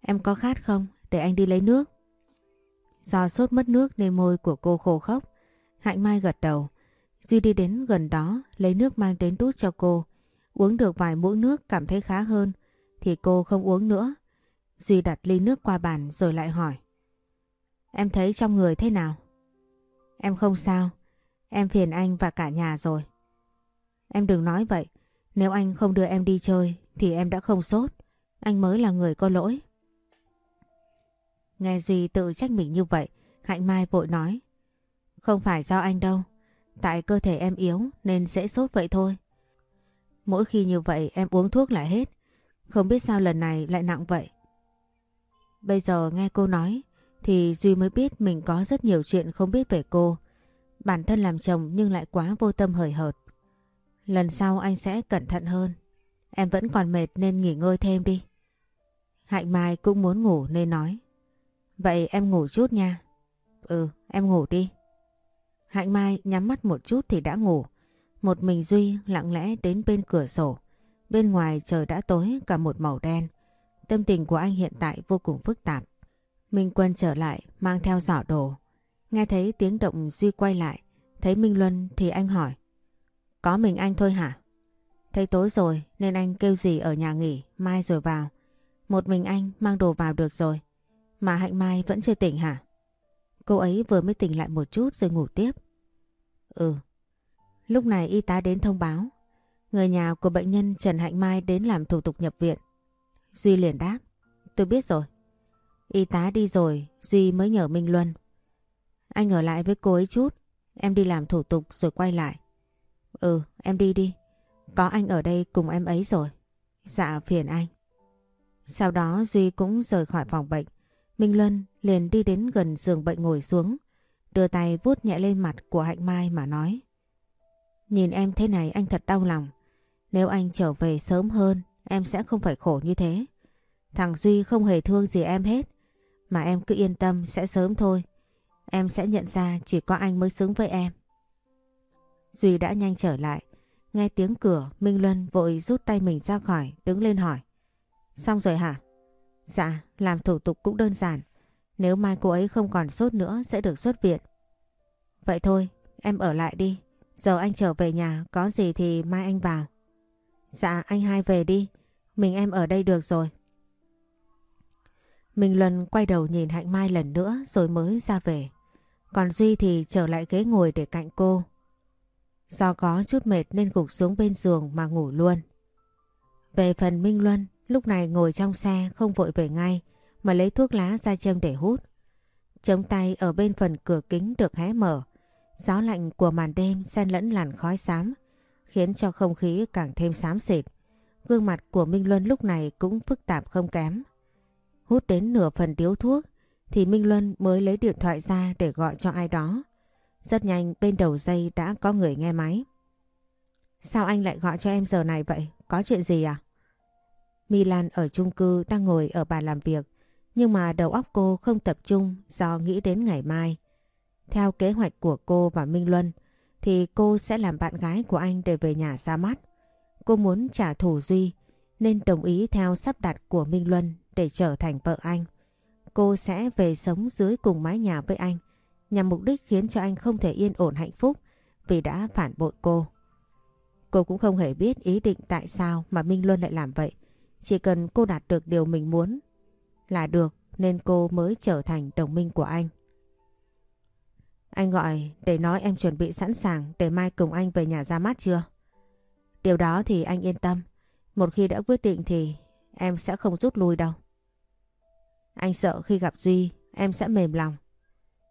Em có khát không? Để anh đi lấy nước. Do sốt mất nước nên môi của cô khô khốc. Hạnh Mai gật đầu. Duy đi đến gần đó lấy nước mang đến đút cho cô. Uống được vài muỗng nước cảm thấy khá hơn thì cô không uống nữa. Duy đặt ly nước qua bàn rồi lại hỏi. Em thấy trong người thế nào? Em không sao. Em phiền anh và cả nhà rồi. Em đừng nói vậy. Nếu anh không đưa em đi chơi thì em đã không sốt. Anh mới là người có lỗi. Nghe Duy tự trách mình như vậy, Hạnh Mai vội nói. Không phải do anh đâu. Tại cơ thể em yếu nên dễ sốt vậy thôi. Mỗi khi như vậy em uống thuốc lại hết. Không biết sao lần này lại nặng vậy. Bây giờ nghe cô nói thì Duy mới biết mình có rất nhiều chuyện không biết về cô. Bản thân làm chồng nhưng lại quá vô tâm hời hợt. Lần sau anh sẽ cẩn thận hơn. Em vẫn còn mệt nên nghỉ ngơi thêm đi. Hạnh Mai cũng muốn ngủ nên nói. Vậy em ngủ chút nha. Ừ, em ngủ đi. Hạnh Mai nhắm mắt một chút thì đã ngủ. Một mình Duy lặng lẽ đến bên cửa sổ. Bên ngoài trời đã tối cả một màu đen. Tâm tình của anh hiện tại vô cùng phức tạp. Minh Quân trở lại mang theo giỏ đồ. Nghe thấy tiếng động Duy quay lại. Thấy Minh Luân thì anh hỏi. Có mình anh thôi hả? Thấy tối rồi nên anh kêu gì ở nhà nghỉ, mai rồi vào. Một mình anh mang đồ vào được rồi. Mà Hạnh Mai vẫn chưa tỉnh hả? Cô ấy vừa mới tỉnh lại một chút rồi ngủ tiếp. Ừ. Lúc này y tá đến thông báo. Người nhà của bệnh nhân Trần Hạnh Mai đến làm thủ tục nhập viện. Duy liền đáp. Tôi biết rồi. Y tá đi rồi, Duy mới nhờ Minh Luân. Anh ở lại với cô ấy chút. Em đi làm thủ tục rồi quay lại. Ừ, em đi đi. Có anh ở đây cùng em ấy rồi. Dạ phiền anh. Sau đó Duy cũng rời khỏi phòng bệnh. Minh Luân liền đi đến gần giường bệnh ngồi xuống. Đưa tay vuốt nhẹ lên mặt của Hạnh Mai mà nói. Nhìn em thế này anh thật đau lòng. Nếu anh trở về sớm hơn em sẽ không phải khổ như thế. Thằng Duy không hề thương gì em hết. Mà em cứ yên tâm sẽ sớm thôi. Em sẽ nhận ra chỉ có anh mới xứng với em. Duy đã nhanh trở lại. Nghe tiếng cửa, Minh Luân vội rút tay mình ra khỏi, đứng lên hỏi. Xong rồi hả? Dạ, làm thủ tục cũng đơn giản. Nếu mai cô ấy không còn sốt nữa sẽ được xuất viện. Vậy thôi, em ở lại đi. Giờ anh trở về nhà, có gì thì mai anh vào. Dạ, anh hai về đi. Mình em ở đây được rồi. Minh Luân quay đầu nhìn Hạnh Mai lần nữa rồi mới ra về. Còn Duy thì trở lại ghế ngồi để cạnh cô. Do có chút mệt nên gục xuống bên giường mà ngủ luôn. Về phần Minh Luân, lúc này ngồi trong xe không vội về ngay mà lấy thuốc lá ra châm để hút. Chống tay ở bên phần cửa kính được hé mở. Gió lạnh của màn đêm xen lẫn làn khói xám, khiến cho không khí càng thêm xám xịt. Gương mặt của Minh Luân lúc này cũng phức tạp không kém. Hút đến nửa phần điếu thuốc, thì Minh Luân mới lấy điện thoại ra để gọi cho ai đó. Rất nhanh, bên đầu dây đã có người nghe máy. Sao anh lại gọi cho em giờ này vậy? Có chuyện gì à? Milan ở chung cư đang ngồi ở bàn làm việc nhưng mà đầu óc cô không tập trung do nghĩ đến ngày mai. Theo kế hoạch của cô và Minh Luân, thì cô sẽ làm bạn gái của anh để về nhà ra mắt. Cô muốn trả thù Duy, nên đồng ý theo sắp đặt của Minh Luân để trở thành vợ anh. Cô sẽ về sống dưới cùng mái nhà với anh, nhằm mục đích khiến cho anh không thể yên ổn hạnh phúc vì đã phản bội cô. Cô cũng không hề biết ý định tại sao mà Minh Luân lại làm vậy. Chỉ cần cô đạt được điều mình muốn là được, nên cô mới trở thành đồng minh của anh. Anh gọi để nói em chuẩn bị sẵn sàng để mai cùng anh về nhà ra mắt chưa? Điều đó thì anh yên tâm. Một khi đã quyết định thì em sẽ không rút lui đâu. Anh sợ khi gặp Duy, em sẽ mềm lòng.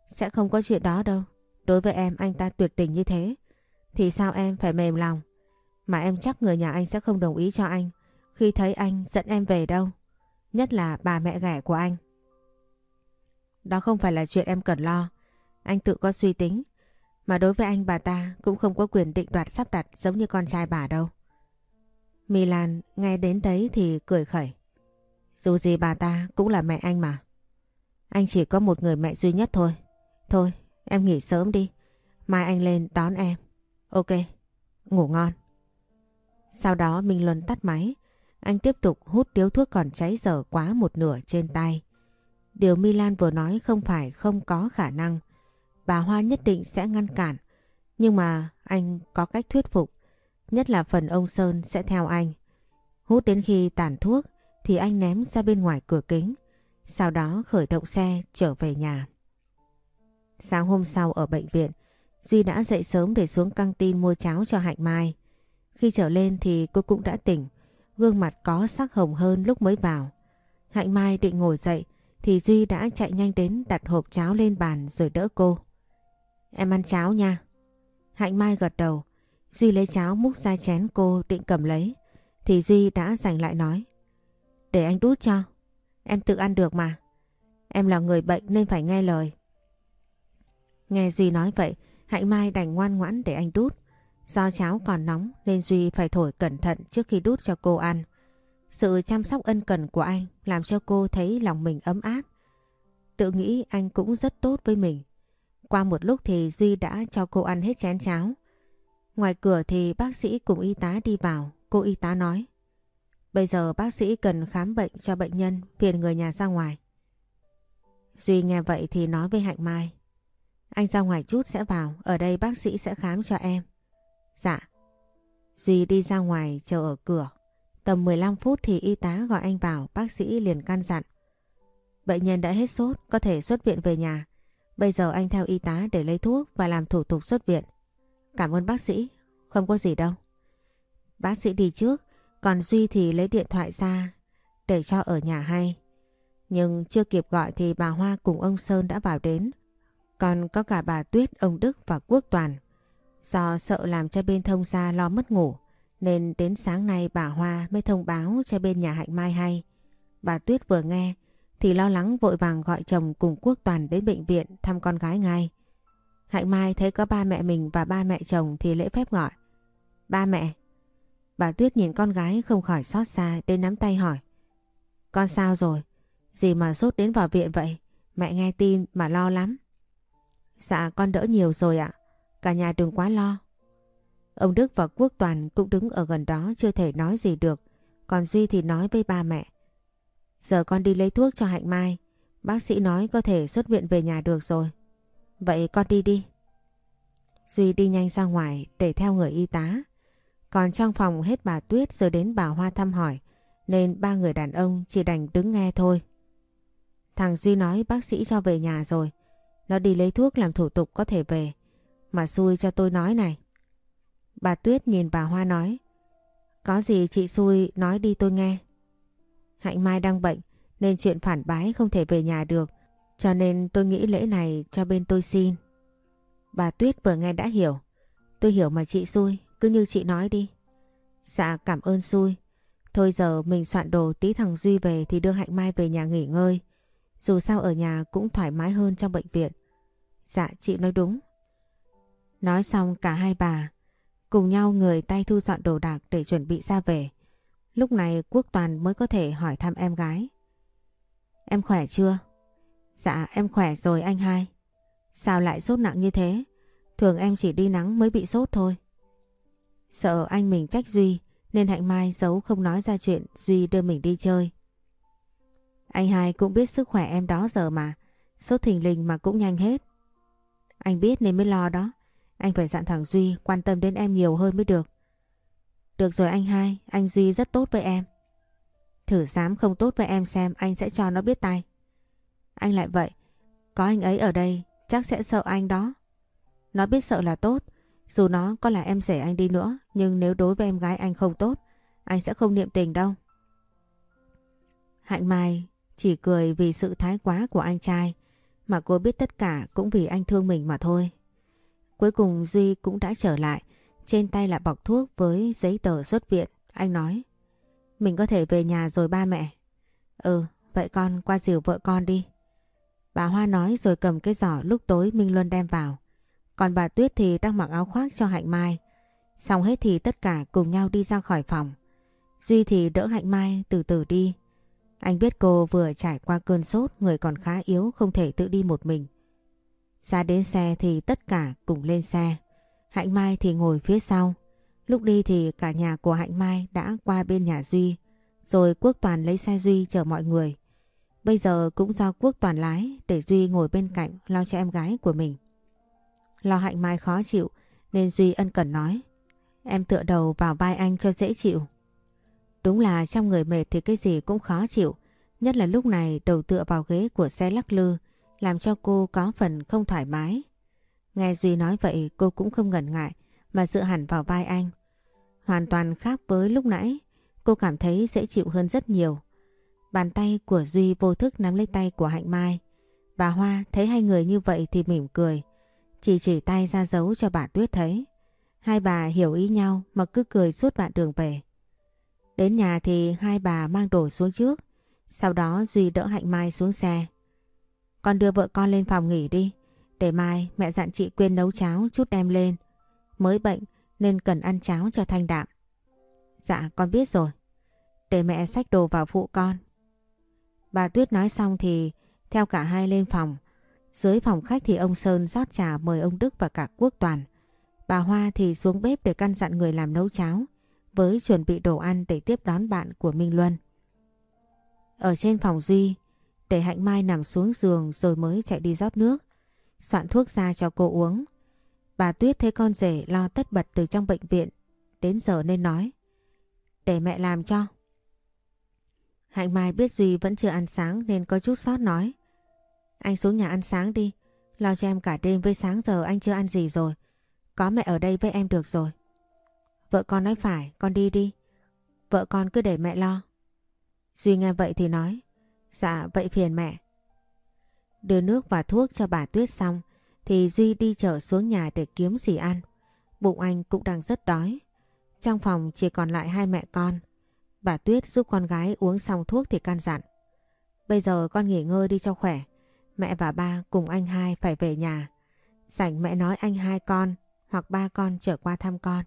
Sẽ không có chuyện đó đâu. Đối với em, anh ta tuyệt tình như thế. Thì sao em phải mềm lòng? Mà em chắc người nhà anh sẽ không đồng ý cho anh khi thấy anh dẫn em về đâu. Nhất là bà mẹ ghẻ của anh. Đó không phải là chuyện em cần lo. Anh tự có suy tính. Mà đối với anh bà ta cũng không có quyền định đoạt sắp đặt giống như con trai bà đâu. Milan nghe đến đấy thì cười khẩy. Dù gì bà ta cũng là mẹ anh mà. Anh chỉ có một người mẹ duy nhất thôi. Thôi, em nghỉ sớm đi. Mai anh lên đón em. Ok, ngủ ngon. Sau đó Minh Luân tắt máy. Anh tiếp tục hút điếu thuốc còn cháy dở quá một nửa trên tay. Điều Milan vừa nói không phải không có khả năng. Bà Hoa nhất định sẽ ngăn cản. Nhưng mà anh có cách thuyết phục. Nhất là phần ông Sơn sẽ theo anh. Hút đến khi tàn thuốc thì anh ném ra bên ngoài cửa kính. Sau đó khởi động xe trở về nhà. Sáng hôm sau ở bệnh viện, Duy đã dậy sớm để xuống căng tin mua cháo cho Hạnh Mai. Khi trở lên thì cô cũng đã tỉnh, gương mặt có sắc hồng hơn lúc mới vào. Hạnh Mai định ngồi dậy thì Duy đã chạy nhanh đến đặt hộp cháo lên bàn rồi đỡ cô. Em ăn cháo nha. Hạnh Mai gật đầu. Duy lấy cháo múc ra chén cô định cầm lấy. Thì Duy đã giành lại nói. Để anh đút cho. Em tự ăn được mà. Em là người bệnh nên phải nghe lời. Nghe Duy nói vậy, Hạnh Mai đành ngoan ngoãn để anh đút. Do cháo còn nóng nên Duy phải thổi cẩn thận trước khi đút cho cô ăn. Sự chăm sóc ân cần của anh làm cho cô thấy lòng mình ấm áp. Tự nghĩ anh cũng rất tốt với mình. Qua một lúc thì Duy đã cho cô ăn hết chén cháo. Ngoài cửa thì bác sĩ cùng y tá đi vào. Cô y tá nói. Bây giờ bác sĩ cần khám bệnh cho bệnh nhân phiền người nhà ra ngoài. Duy nghe vậy thì nói với Hạnh Mai. Anh ra ngoài chút sẽ vào, ở đây bác sĩ sẽ khám cho em. Dạ. Duy đi ra ngoài chờ ở cửa. Tầm 15 phút thì y tá gọi anh vào, bác sĩ liền can dặn. Bệnh nhân đã hết sốt, có thể xuất viện về nhà. Bây giờ anh theo y tá để lấy thuốc và làm thủ tục xuất viện. Cảm ơn bác sĩ, không có gì đâu. Bác sĩ đi trước, còn Duy thì lấy điện thoại ra để cho ở nhà hay. Nhưng chưa kịp gọi thì bà Hoa cùng ông Sơn đã vào đến. Còn có cả bà Tuyết, ông Đức và Quốc Toàn. Do sợ làm cho bên thông gia lo mất ngủ, nên đến sáng nay bà Hoa mới thông báo cho bên nhà Hạnh Mai hay. Bà Tuyết vừa nghe, thì lo lắng vội vàng gọi chồng cùng Quốc Toàn đến bệnh viện thăm con gái ngay. Hạnh Mai thấy có ba mẹ mình và ba mẹ chồng thì lễ phép gọi. Ba mẹ. Bà Tuyết nhìn con gái không khỏi xót xa đến nắm tay hỏi. Con sao rồi? Gì mà sốt đến vào viện vậy? Mẹ nghe tin mà lo lắm. Dạ con đỡ nhiều rồi ạ. Cả nhà đừng quá lo. Ông Đức và Quốc Toàn cũng đứng ở gần đó chưa thể nói gì được. Còn Duy thì nói với ba mẹ. Giờ con đi lấy thuốc cho Hạnh Mai. Bác sĩ nói có thể xuất viện về nhà được rồi. Vậy con đi đi. Duy đi nhanh ra ngoài để theo người y tá. Còn trong phòng hết bà Tuyết rồi đến bà Hoa thăm hỏi. Nên ba người đàn ông chỉ đành đứng nghe thôi. Thằng Duy nói bác sĩ cho về nhà rồi. Nó đi lấy thuốc làm thủ tục có thể về. Mà xui cho tôi nói này. Bà Tuyết nhìn bà Hoa nói. Có gì chị xui nói đi tôi nghe. Hạnh Mai đang bệnh nên chuyện phản bái không thể về nhà được. Cho nên tôi nghĩ lễ này cho bên tôi xin. Bà Tuyết vừa nghe đã hiểu. Tôi hiểu mà chị xui, cứ như chị nói đi. Dạ cảm ơn xui. Thôi giờ mình soạn đồ tí thằng Duy về thì đưa Hạnh Mai về nhà nghỉ ngơi. Dù sao ở nhà cũng thoải mái hơn trong bệnh viện. Dạ chị nói đúng. Nói xong cả hai bà cùng nhau người tay thu dọn đồ đạc để chuẩn bị ra về. Lúc này Quốc Toàn mới có thể hỏi thăm em gái. Em khỏe chưa? Dạ em khỏe rồi anh hai. Sao lại sốt nặng như thế? Thường em chỉ đi nắng mới bị sốt thôi. Sợ anh mình trách Duy nên Hạnh Mai giấu không nói ra chuyện Duy đưa mình đi chơi. Anh hai cũng biết sức khỏe em đó giờ mà. Sốt thình lình mà cũng nhanh hết. Anh biết nên mới lo đó. Anh phải dặn thằng Duy quan tâm đến em nhiều hơn mới được. Được rồi anh hai, anh Duy rất tốt với em. Thử dám không tốt với em xem anh sẽ cho nó biết tay. Anh lại vậy, có anh ấy ở đây chắc sẽ sợ anh đó. Nó biết sợ là tốt, dù nó có là em rể anh đi nữa, nhưng nếu đối với em gái anh không tốt, anh sẽ không niệm tình đâu. Hạnh Mai chỉ cười vì sự thái quá của anh trai, mà cô biết tất cả cũng vì anh thương mình mà thôi. Cuối cùng Duy cũng đã trở lại, trên tay là bọc thuốc với giấy tờ xuất viện. Anh nói, Mình có thể về nhà rồi ba mẹ. Ừ, vậy con qua dìu vợ con đi. Bà Hoa nói rồi cầm cái giỏ lúc tối Minh Luân đem vào. Còn bà Tuyết thì đang mặc áo khoác cho Hạnh Mai. Xong hết thì tất cả cùng nhau đi ra khỏi phòng. Duy thì đỡ Hạnh Mai từ từ đi. Anh biết cô vừa trải qua cơn sốt, người còn khá yếu không thể tự đi một mình. Ra đến xe thì tất cả cùng lên xe. Hạnh Mai thì ngồi phía sau. Lúc đi thì cả nhà của Hạnh Mai đã qua bên nhà Duy. Rồi Quốc Toàn lấy xe Duy chở mọi người. Bây giờ cũng do Quốc Toàn lái để Duy ngồi bên cạnh lo cho em gái của mình. Lo Hạnh Mai khó chịu nên Duy ân cần nói. Em tựa đầu vào vai anh cho dễ chịu. Đúng là trong người mệt thì cái gì cũng khó chịu. Nhất là lúc này đầu tựa vào ghế của xe lắc lư làm cho cô có phần không thoải mái. Nghe Duy nói vậy cô cũng không ngần ngại mà dựa hẳn vào vai anh. Hoàn toàn khác với lúc nãy, cô cảm thấy dễ chịu hơn rất nhiều. Bàn tay của Duy vô thức nắm lấy tay của Hạnh Mai. Bà Hoa thấy hai người như vậy thì mỉm cười, chỉ chỉ tay ra dấu cho bà Tuyết thấy. Hai bà hiểu ý nhau mà cứ cười suốt đoạn đường về. Đến nhà thì hai bà mang đồ xuống trước, sau đó Duy đỡ Hạnh Mai xuống xe. Con đưa vợ con lên phòng nghỉ đi, để mai mẹ dặn chị quên nấu cháo chút đem lên. Mới bệnh nên cần ăn cháo cho thanh đạm. Dạ con biết rồi. Để mẹ xách đồ vào phụ con. Bà Tuyết nói xong thì theo cả hai lên phòng. Dưới phòng khách thì ông Sơn rót trà mời ông Đức và cả Quốc Toàn. Bà Hoa thì xuống bếp để căn dặn người làm nấu cháo với chuẩn bị đồ ăn để tiếp đón bạn của Minh Luân. Ở trên phòng Duy, để Hạnh Mai nằm xuống giường rồi mới chạy đi rót nước, soạn thuốc ra cho cô uống. Bà Tuyết thấy con rể lo tất bật từ trong bệnh viện, đến giờ nên nói. Để mẹ làm cho. Hạnh Mai biết Duy vẫn chưa ăn sáng nên có chút sót nói. Anh xuống nhà ăn sáng đi, lo cho em cả đêm với sáng giờ anh chưa ăn gì rồi. Có mẹ ở đây với em được rồi. Vợ con nói phải, con đi đi. Vợ con cứ để mẹ lo. Duy nghe vậy thì nói. Dạ vậy phiền mẹ. Đưa nước và thuốc cho bà Tuyết xong thì Duy đi chợ xuống nhà để kiếm gì ăn. Bụng anh cũng đang rất đói. Trong phòng chỉ còn lại hai mẹ con. Bà Tuyết giúp con gái uống xong thuốc thì can dặn. Bây giờ con nghỉ ngơi đi cho khỏe. Mẹ và ba cùng anh hai phải về nhà. Sảnh mẹ nói anh hai con hoặc ba con trở qua thăm con.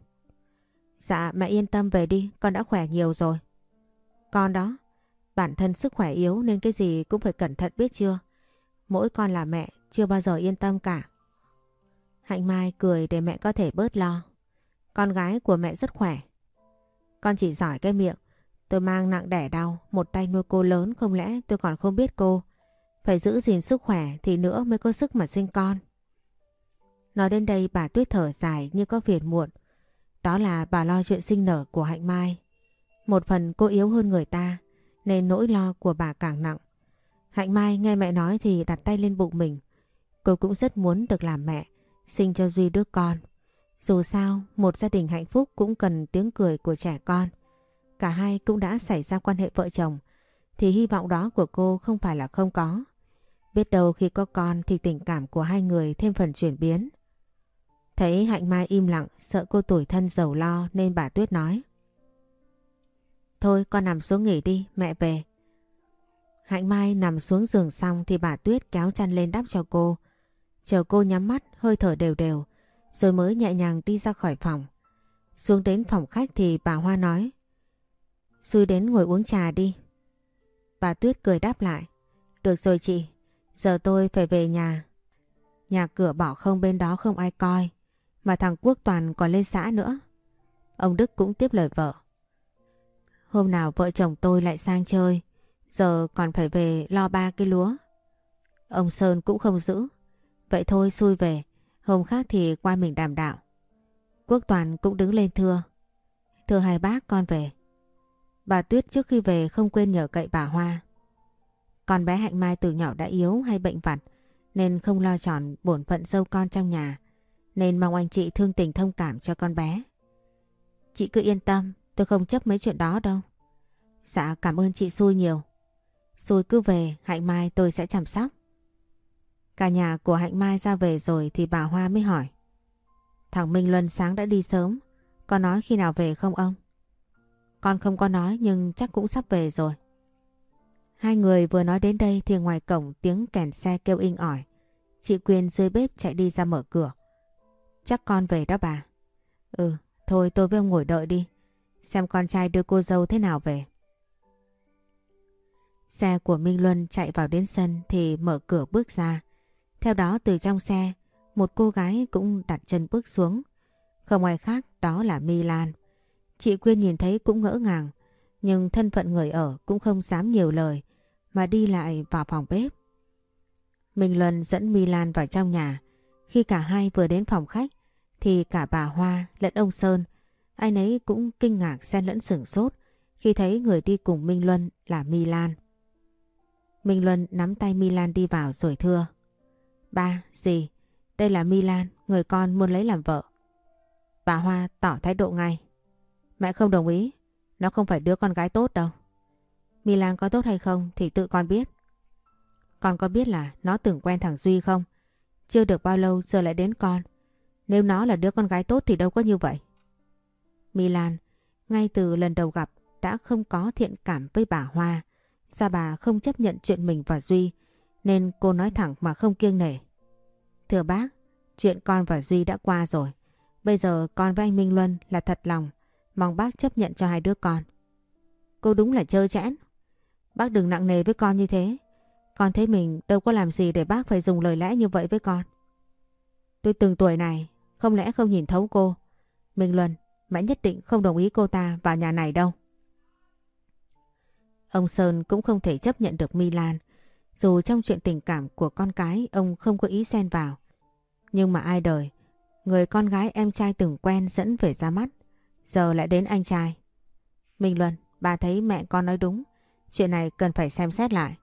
Dạ mẹ yên tâm về đi, con đã khỏe nhiều rồi. Con đó, bản thân sức khỏe yếu nên cái gì cũng phải cẩn thận biết chưa. Mỗi con là mẹ, chưa bao giờ yên tâm cả. Hạnh Mai cười để mẹ có thể bớt lo. Con gái của mẹ rất khỏe. Con chỉ giỏi cái miệng. Tôi mang nặng đẻ đau, một tay nuôi cô lớn không lẽ tôi còn không biết cô. Phải giữ gìn sức khỏe thì nữa mới có sức mà sinh con. Nói đến đây bà Tuyết thở dài như có phiền muộn. Đó là bà lo chuyện sinh nở của Hạnh Mai. Một phần cô yếu hơn người ta nên nỗi lo của bà càng nặng. Hạnh Mai nghe mẹ nói thì đặt tay lên bụng mình. Cô cũng rất muốn được làm mẹ, sinh cho Duy đứa con. Dù sao, một gia đình hạnh phúc cũng cần tiếng cười của trẻ con. Cả hai cũng đã xảy ra quan hệ vợ chồng, thì hy vọng đó của cô không phải là không có. Biết đâu khi có con thì tình cảm của hai người thêm phần chuyển biến. Thấy Hạnh Mai im lặng, sợ cô tủi thân giàu lo nên bà Tuyết nói. Thôi con nằm xuống nghỉ đi, mẹ về. Hạnh Mai nằm xuống giường xong thì bà Tuyết kéo chăn lên đắp cho cô. Chờ cô nhắm mắt, hơi thở đều đều, rồi mới nhẹ nhàng đi ra khỏi phòng. Xuống đến phòng khách thì bà Hoa nói. Xui đến ngồi uống trà đi. Bà Tuyết cười đáp lại. Được rồi chị, giờ tôi phải về nhà. Nhà cửa bỏ không bên đó không ai coi, mà thằng Quốc Toàn còn lên xã nữa. Ông Đức cũng tiếp lời vợ. Hôm nào vợ chồng tôi lại sang chơi, giờ còn phải về lo ba cái lúa. Ông Sơn cũng không giữ. Vậy thôi xui về, hôm khác thì qua mình đàm đạo. Quốc Toàn cũng đứng lên thưa. Thưa hai bác con về. Bà Tuyết trước khi về không quên nhờ cậy bà Hoa. Con bé Hạnh Mai từ nhỏ đã yếu hay bệnh vặt nên không lo tròn bổn phận dâu con trong nhà nên mong anh chị thương tình thông cảm cho con bé. Chị cứ yên tâm, tôi không chấp mấy chuyện đó đâu. Dạ cảm ơn chị xui nhiều. Xui cứ về, Hạnh Mai tôi sẽ chăm sóc. Cả nhà của Hạnh Mai ra về rồi thì bà Hoa mới hỏi. Thằng Minh Luân sáng đã đi sớm, có nói khi nào về không ông? Con không có nói nhưng chắc cũng sắp về rồi. Hai người vừa nói đến đây thì ngoài cổng tiếng kèn xe kêu inh ỏi. Chị Quyên dưới bếp chạy đi ra mở cửa. Chắc con về đó bà. Ừ, thôi tôi với ông ngồi đợi đi. Xem con trai đưa cô dâu thế nào về. Xe của Minh Luân chạy vào đến sân thì mở cửa bước ra. Theo đó từ trong xe, một cô gái cũng đặt chân bước xuống. Không ai khác đó là My Lan. Chị Quyên nhìn thấy cũng ngỡ ngàng, nhưng thân phận người ở cũng không dám nhiều lời mà đi lại vào phòng bếp. Minh Luân dẫn My Lan vào trong nhà. Khi cả hai vừa đến phòng khách thì cả bà Hoa lẫn ông Sơn ai nấy cũng kinh ngạc xen lẫn sửng sốt khi thấy người đi cùng Minh Luân là My Lan. Minh Luân nắm tay Milan đi vào rồi thưa. Ba, gì? Đây là Milan, người con muốn lấy làm vợ. Bà Hoa tỏ thái độ ngay. Mẹ không đồng ý, nó không phải đứa con gái tốt đâu. Milan có tốt hay không thì tự con biết. Con có biết là nó từng quen thằng Duy không? Chưa được bao lâu giờ lại đến con. Nếu nó là đứa con gái tốt thì đâu có như vậy. Milan, ngay từ lần đầu gặp đã không có thiện cảm với bà Hoa. do bà không chấp nhận chuyện mình và Duy nên cô nói thẳng mà không kiêng nể. Thưa bác, chuyện con và Duy đã qua rồi. Bây giờ con với anh Minh Luân là thật lòng. Mong bác chấp nhận cho hai đứa con. Cô đúng là chơi chẽn. Bác đừng nặng nề với con như thế. Con thấy mình đâu có làm gì để bác phải dùng lời lẽ như vậy với con. Tôi từng tuổi này, không lẽ không nhìn thấu cô. Minh Luân, mẹ nhất định không đồng ý cô ta vào nhà này đâu. Ông Sơn cũng không thể chấp nhận được Milan. Dù trong chuyện tình cảm của con cái ông không có ý xen vào. Nhưng mà ai đời, người con gái em trai từng quen dẫn về ra mắt. Giờ lại đến anh trai. Minh Luân, bà thấy mẹ con nói đúng. Chuyện này cần phải xem xét lại.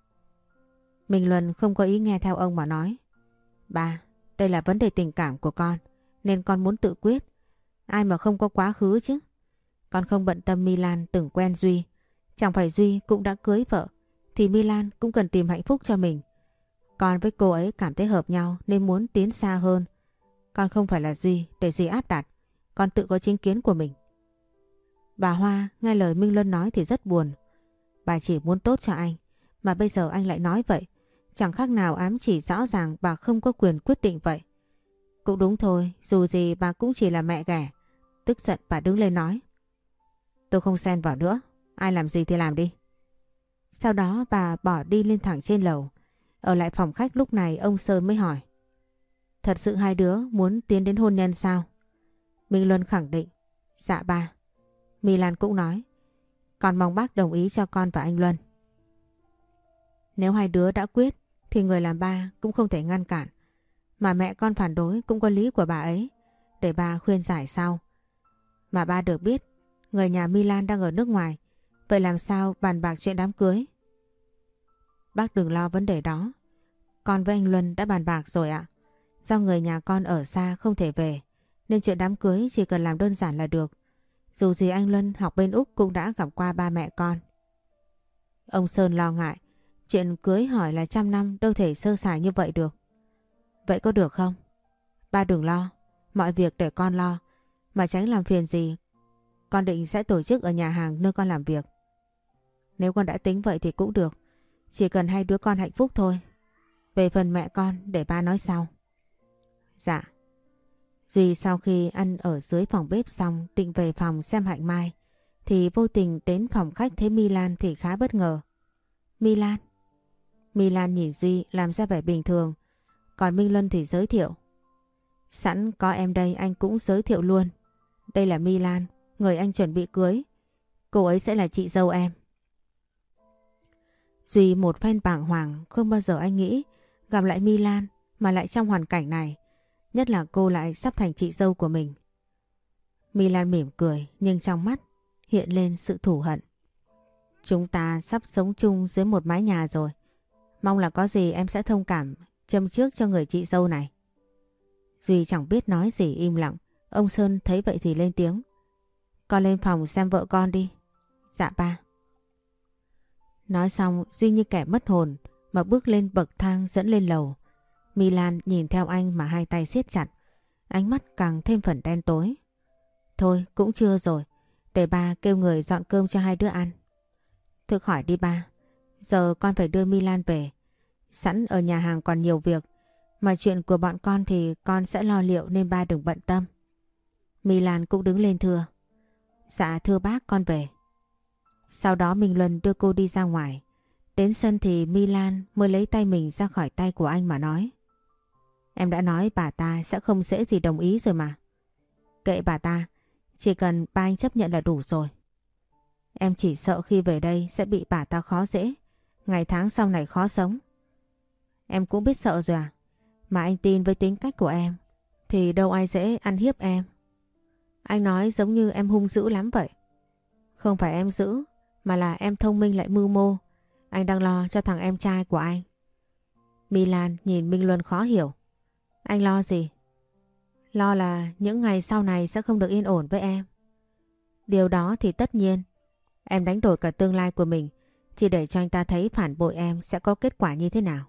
Minh Luân không có ý nghe theo ông mà nói. Ba, đây là vấn đề tình cảm của con. Nên con muốn tự quyết. Ai mà không có quá khứ chứ. Con không bận tâm Milan từng quen Duy. Chẳng phải Duy cũng đã cưới vợ, thì Milan cũng cần tìm hạnh phúc cho mình. Con với cô ấy cảm thấy hợp nhau nên muốn tiến xa hơn. Con không phải là Duy để gì áp đặt. Con tự có chính kiến của mình. Bà Hoa nghe lời Minh Luân nói thì rất buồn. Bà chỉ muốn tốt cho anh. Mà bây giờ anh lại nói vậy. Chẳng khác nào ám chỉ rõ ràng bà không có quyền quyết định vậy. Cũng đúng thôi, dù gì bà cũng chỉ là mẹ ghẻ. Tức giận bà đứng lên nói. Tôi không xen vào nữa, Ai làm gì thì làm đi. Sau đó bà bỏ đi lên thẳng trên lầu. Ở lại phòng khách lúc này ông Sơn mới hỏi. Thật sự hai đứa muốn tiến đến hôn nhân sao? Minh Luân khẳng định. Dạ ba. My Lan cũng nói. Con mong bác đồng ý cho con và anh Luân. Nếu hai đứa đã quyết thì người làm ba cũng không thể ngăn cản. Mà mẹ con phản đối cũng có lý của bà ấy. Để bà khuyên giải sau. Mà ba được biết người nhà Milan đang ở nước ngoài Vậy làm sao bàn bạc chuyện đám cưới? Bác đừng lo vấn đề đó. Con với anh Luân đã bàn bạc rồi ạ. Do người nhà con ở xa không thể về, nên chuyện đám cưới chỉ cần làm đơn giản là được. Dù gì anh Luân học bên Úc cũng đã gặp qua ba mẹ con. Ông Sơn lo ngại, chuyện cưới hỏi là trăm năm đâu thể sơ sài như vậy được. Vậy có được không? Ba đừng lo, mọi việc để con lo, mà tránh làm phiền gì. Con định sẽ tổ chức ở nhà hàng nơi con làm việc. Nếu con đã tính vậy thì cũng được. Chỉ cần hai đứa con hạnh phúc thôi. Về phần mẹ con để ba nói sau. Dạ. Duy sau khi ăn ở dưới phòng bếp xong định về phòng xem Hạnh Mai thì vô tình đến phòng khách thấy Milan thì khá bất ngờ. Milan? Milan nhìn Duy làm ra vẻ bình thường còn Minh Luân thì giới thiệu. Sẵn có em đây anh cũng giới thiệu luôn. Đây là Milan, người anh chuẩn bị cưới. Cô ấy sẽ là chị dâu em. Duy một phen bàng hoàng không bao giờ anh nghĩ gặp lại Milan mà lại trong hoàn cảnh này. Nhất là cô lại sắp thành chị dâu của mình. Milan mỉm cười nhưng trong mắt hiện lên sự thủ hận. Chúng ta sắp sống chung dưới một mái nhà rồi. Mong là có gì em sẽ thông cảm châm trước cho người chị dâu này. Duy chẳng biết nói gì, im lặng. Ông Sơn thấy vậy thì lên tiếng. Con lên phòng xem vợ con đi. Dạ ba. Nói xong, Duy như kẻ mất hồn, mà bước lên bậc thang dẫn lên lầu. Milan nhìn theo anh mà hai tay siết chặt. Ánh mắt càng thêm phần đen tối. Thôi, cũng chưa rồi. Để ba kêu người dọn cơm cho hai đứa ăn. Thôi khỏi đi ba. Giờ con phải đưa Milan về. Sẵn ở nhà hàng còn nhiều việc. Mà chuyện của bọn con thì con sẽ lo liệu nên ba đừng bận tâm. Milan cũng đứng lên thưa. Dạ thưa bác con về. Sau đó Minh Luân đưa cô đi ra ngoài. Đến sân thì Milan mới lấy tay mình ra khỏi tay của anh mà nói. Em đã nói bà ta sẽ không dễ gì đồng ý rồi mà. Kệ bà ta, chỉ cần ba anh chấp nhận là đủ rồi. Em chỉ sợ khi về đây sẽ bị bà ta khó dễ, ngày tháng sau này khó sống. Em cũng biết sợ rồi à? Mà anh tin với tính cách của em, thì đâu ai dễ ăn hiếp em. Anh nói giống như em hung dữ lắm vậy. Không phải em dữ, mà là em thông minh lại mưu mô. Anh đang lo cho thằng em trai của anh. Milan nhìn Minh Luân khó hiểu. Anh lo gì? Lo là những ngày sau này sẽ không được yên ổn với em. Điều đó thì tất nhiên. Em đánh đổi cả tương lai của mình chỉ để cho anh ta thấy phản bội em sẽ có kết quả như thế nào.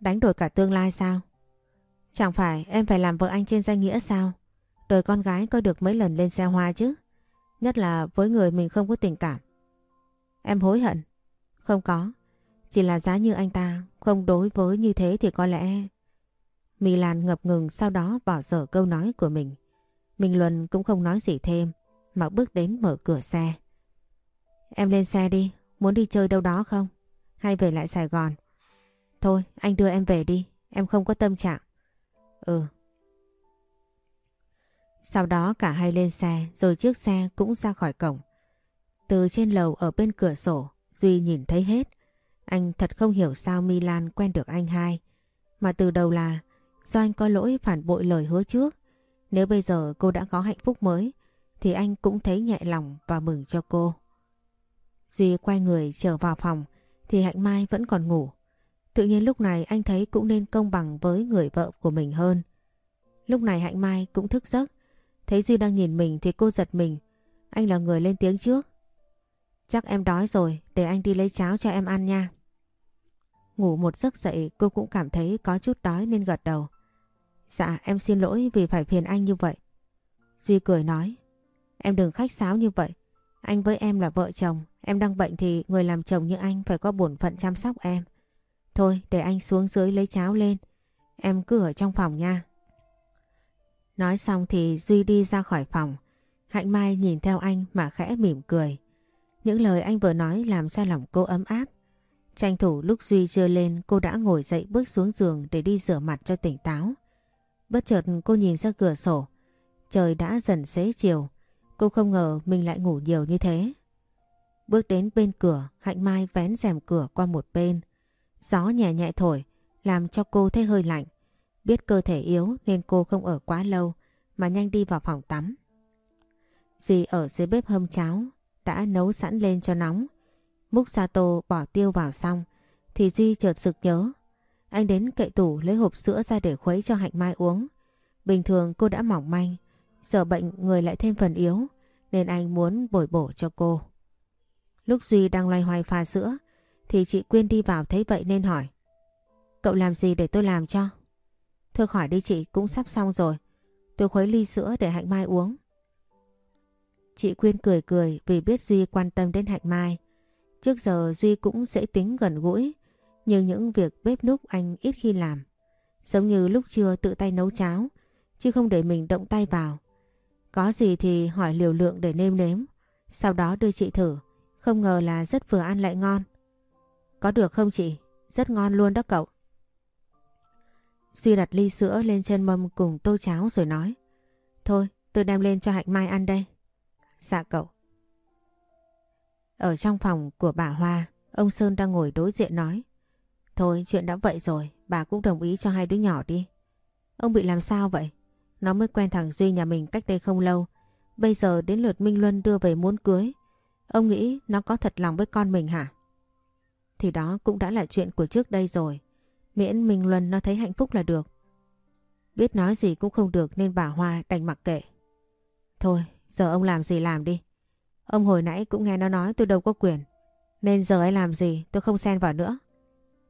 Đánh đổi cả tương lai sao? Chẳng phải em phải làm vợ anh trên danh nghĩa sao? Đời con gái có được mấy lần lên xe hoa chứ? Nhất là với người mình không có tình cảm. Em hối hận. Không có. Chỉ là giá như anh ta không đối với như thế thì có lẽ... Milan ngập ngừng sau đó bỏ dở câu nói của mình. Minh Luân cũng không nói gì thêm mà bước đến mở cửa xe. Em lên xe đi, muốn đi chơi đâu đó không? Hay về lại Sài Gòn? Thôi, anh đưa em về đi, em không có tâm trạng. Ừ. Sau đó cả hai lên xe rồi chiếc xe cũng ra khỏi cổng. Từ trên lầu ở bên cửa sổ, Duy nhìn thấy hết. Anh thật không hiểu sao Milan quen được anh hai. Mà từ đầu là do anh có lỗi phản bội lời hứa trước. Nếu bây giờ cô đã có hạnh phúc mới thì anh cũng thấy nhẹ lòng và mừng cho cô. Duy quay người trở vào phòng thì Hạnh Mai vẫn còn ngủ. Tự nhiên lúc này anh thấy cũng nên công bằng với người vợ của mình hơn. Lúc này Hạnh Mai cũng thức giấc. Thấy Duy đang nhìn mình thì cô giật mình. Anh là người lên tiếng trước. Chắc em đói rồi, để anh đi lấy cháo cho em ăn nha. Ngủ một giấc dậy cô cũng cảm thấy có chút đói nên gật đầu. Dạ em xin lỗi vì phải phiền anh như vậy. Duy cười nói. Em đừng khách sáo như vậy. Anh với em là vợ chồng. Em đang bệnh thì người làm chồng như anh phải có bổn phận chăm sóc em. Thôi để anh xuống dưới lấy cháo lên. Em cứ ở trong phòng nha. Nói xong thì Duy đi ra khỏi phòng. Hạnh Mai nhìn theo anh mà khẽ mỉm cười. Những lời anh vừa nói làm cho lòng cô ấm áp. Tranh thủ lúc Duy chưa lên cô đã ngồi dậy bước xuống giường để đi rửa mặt cho tỉnh táo. Bất chợt cô nhìn ra cửa sổ. Trời đã dần xế chiều. Cô không ngờ mình lại ngủ nhiều như thế. Bước đến bên cửa, Hạnh Mai vén rèm cửa qua một bên. Gió nhẹ nhẹ thổi, làm cho cô thấy hơi lạnh. Biết cơ thể yếu nên cô không ở quá lâu, mà nhanh đi vào phòng tắm. Duy ở dưới bếp hâm cháo, đã nấu sẵn lên cho nóng. Múc Sato bỏ tiêu vào xong, thì Duy chợt sực nhớ. Anh đến kệ tủ lấy hộp sữa ra để khuấy cho Hạnh Mai uống. Bình thường cô đã mỏng manh, giờ bệnh người lại thêm phần yếu, nên anh muốn bồi bổ cho cô. Lúc Duy đang loay hoay pha sữa, thì chị Quyên đi vào thấy vậy nên hỏi. Cậu làm gì để tôi làm cho? Thôi khỏi đi chị, cũng sắp xong rồi. Tôi khuấy ly sữa để Hạnh Mai uống. Chị Quyên cười cười vì biết Duy quan tâm đến Hạnh Mai. Trước giờ Duy cũng dễ tính gần gũi, nhưng những việc bếp núc anh ít khi làm. Giống như lúc trưa tự tay nấu cháo, chứ không để mình động tay vào. Có gì thì hỏi liều lượng để nêm nếm, sau đó đưa chị thử. Không ngờ là rất vừa ăn lại ngon. Có được không chị? Rất ngon luôn đó cậu. Duy đặt ly sữa lên trên mâm cùng tô cháo rồi nói. Thôi, tôi đem lên cho Hạnh Mai ăn đây. Dạ cậu. Ở trong phòng của bà Hoa, ông Sơn đang ngồi đối diện nói. Thôi chuyện đã vậy rồi, bà cũng đồng ý cho hai đứa nhỏ đi. Ông bị làm sao vậy? Nó mới quen thằng Duy nhà mình cách đây không lâu. Bây giờ đến lượt Minh Luân đưa về muốn cưới. Ông nghĩ nó có thật lòng với con mình hả? Thì đó cũng đã là chuyện của trước đây rồi. Miễn Minh Luân nó thấy hạnh phúc là được. Biết nói gì cũng không được nên bà Hoa đành mặc kệ. Thôi, giờ ông làm gì làm đi. Ông hồi nãy cũng nghe nó nói tôi đâu có quyền. Nên giờ ấy làm gì tôi không xen vào nữa.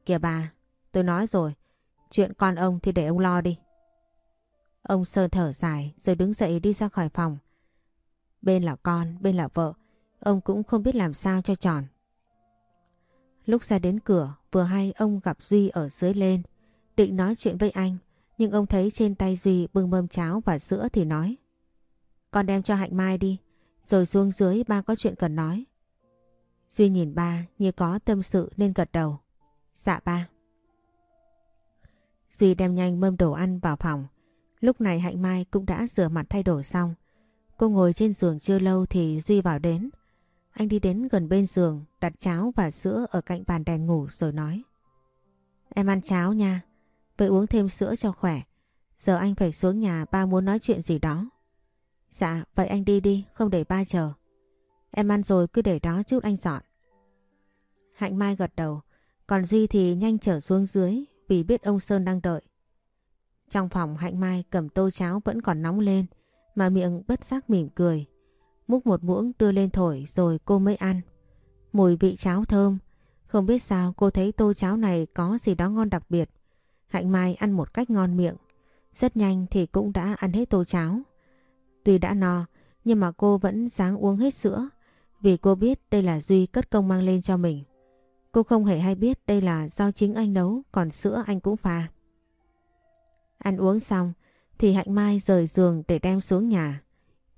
Kìa bà, tôi nói rồi. Chuyện con ông thì để ông lo đi. Ông Sơn thở dài rồi đứng dậy đi ra khỏi phòng. Bên là con, bên là vợ. Ông cũng không biết làm sao cho tròn. Lúc ra đến cửa, vừa hay ông gặp Duy ở dưới lên. Định nói chuyện với anh, nhưng ông thấy trên tay Duy bưng mâm cháo và sữa thì nói. Con đem cho Hạnh Mai đi, rồi xuống dưới ba có chuyện cần nói. Duy nhìn ba như có tâm sự nên gật đầu. Dạ ba. Duy đem nhanh mâm đồ ăn vào phòng. Lúc này Hạnh Mai cũng đã rửa mặt thay đổi xong. Cô ngồi trên giường chưa lâu thì Duy vào đến. Anh đi đến gần bên giường, đặt cháo và sữa ở cạnh bàn đèn ngủ rồi nói. Em ăn cháo nha, vậy uống thêm sữa cho khỏe. Giờ anh phải xuống nhà ba muốn nói chuyện gì đó. Dạ, vậy anh đi đi, không để ba chờ. Em ăn rồi cứ để đó chút anh dọn. Hạnh Mai gật đầu, còn Duy thì nhanh trở xuống dưới vì biết ông Sơn đang đợi. Trong phòng Hạnh Mai cầm tô cháo vẫn còn nóng lên mà miệng bất giác mỉm cười. Múc một muỗng đưa lên thổi rồi cô mới ăn. Mùi vị cháo thơm. Không biết sao cô thấy tô cháo này có gì đó ngon đặc biệt. Hạnh Mai ăn một cách ngon miệng. Rất nhanh thì cũng đã ăn hết tô cháo. Tuy đã no, nhưng mà cô vẫn sáng uống hết sữa, vì cô biết đây là Duy cất công mang lên cho mình. Cô không hề hay biết đây là do chính anh nấu, còn sữa anh cũng pha. Ăn uống xong thì Hạnh Mai rời giường để đem xuống nhà.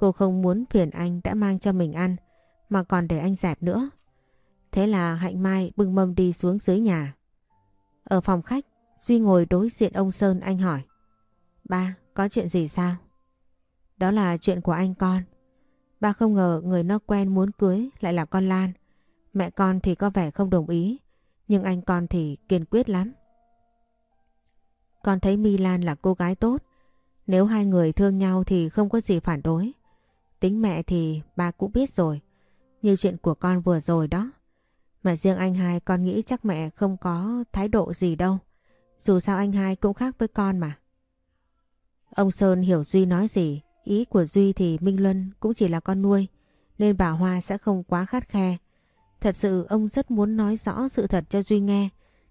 Cô không muốn phiền anh đã mang cho mình ăn mà còn để anh dẹp nữa. Thế là Hạnh Mai bưng mâm đi xuống dưới nhà. Ở phòng khách, Duy ngồi đối diện ông Sơn anh hỏi. Ba, có chuyện gì sao? Đó là chuyện của anh con. Ba không ngờ người nó quen muốn cưới lại là con Lan. Mẹ con thì có vẻ không đồng ý, nhưng anh con thì kiên quyết lắm. Con thấy My Lan là cô gái tốt. Nếu hai người thương nhau thì không có gì phản đối. Tính mẹ thì ba cũng biết rồi. Như chuyện của con vừa rồi đó. Mà riêng anh hai con nghĩ chắc mẹ không có thái độ gì đâu. Dù sao anh hai cũng khác với con mà. Ông Sơn hiểu Duy nói gì. Ý của Duy thì Minh Luân cũng chỉ là con nuôi. Nên bà Hoa sẽ không quá khắt khe. Thật sự ông rất muốn nói rõ sự thật cho Duy nghe.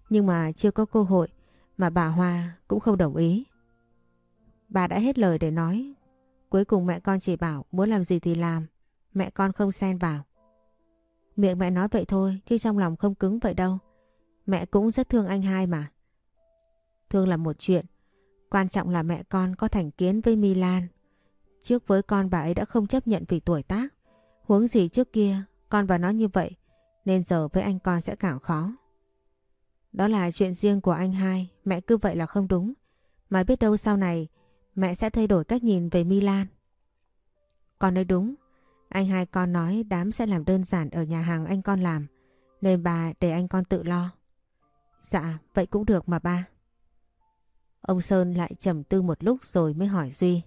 Nhưng mà chưa có cơ hội. Mà bà Hoa cũng không đồng ý. Bà đã hết lời để nói. Cuối cùng mẹ con chỉ bảo muốn làm gì thì làm. Mẹ con không xen vào. Miệng mẹ nói vậy thôi chứ trong lòng không cứng vậy đâu. Mẹ cũng rất thương anh hai mà. Thương là một chuyện. Quan trọng là mẹ con có thành kiến với Milan. Trước với con bà ấy đã không chấp nhận vì tuổi tác. Huống gì trước kia con và nó như vậy nên giờ với anh con sẽ càng khó. Đó là chuyện riêng của anh hai, mẹ cứ vậy là không đúng. Mà biết đâu sau này mẹ sẽ thay đổi cách nhìn về Milan. Con nói đúng, anh hai con nói đám sẽ làm đơn giản ở nhà hàng anh con làm, nên bà để anh con tự lo. Dạ, vậy cũng được mà ba. Ông Sơn lại trầm tư một lúc rồi mới hỏi Duy.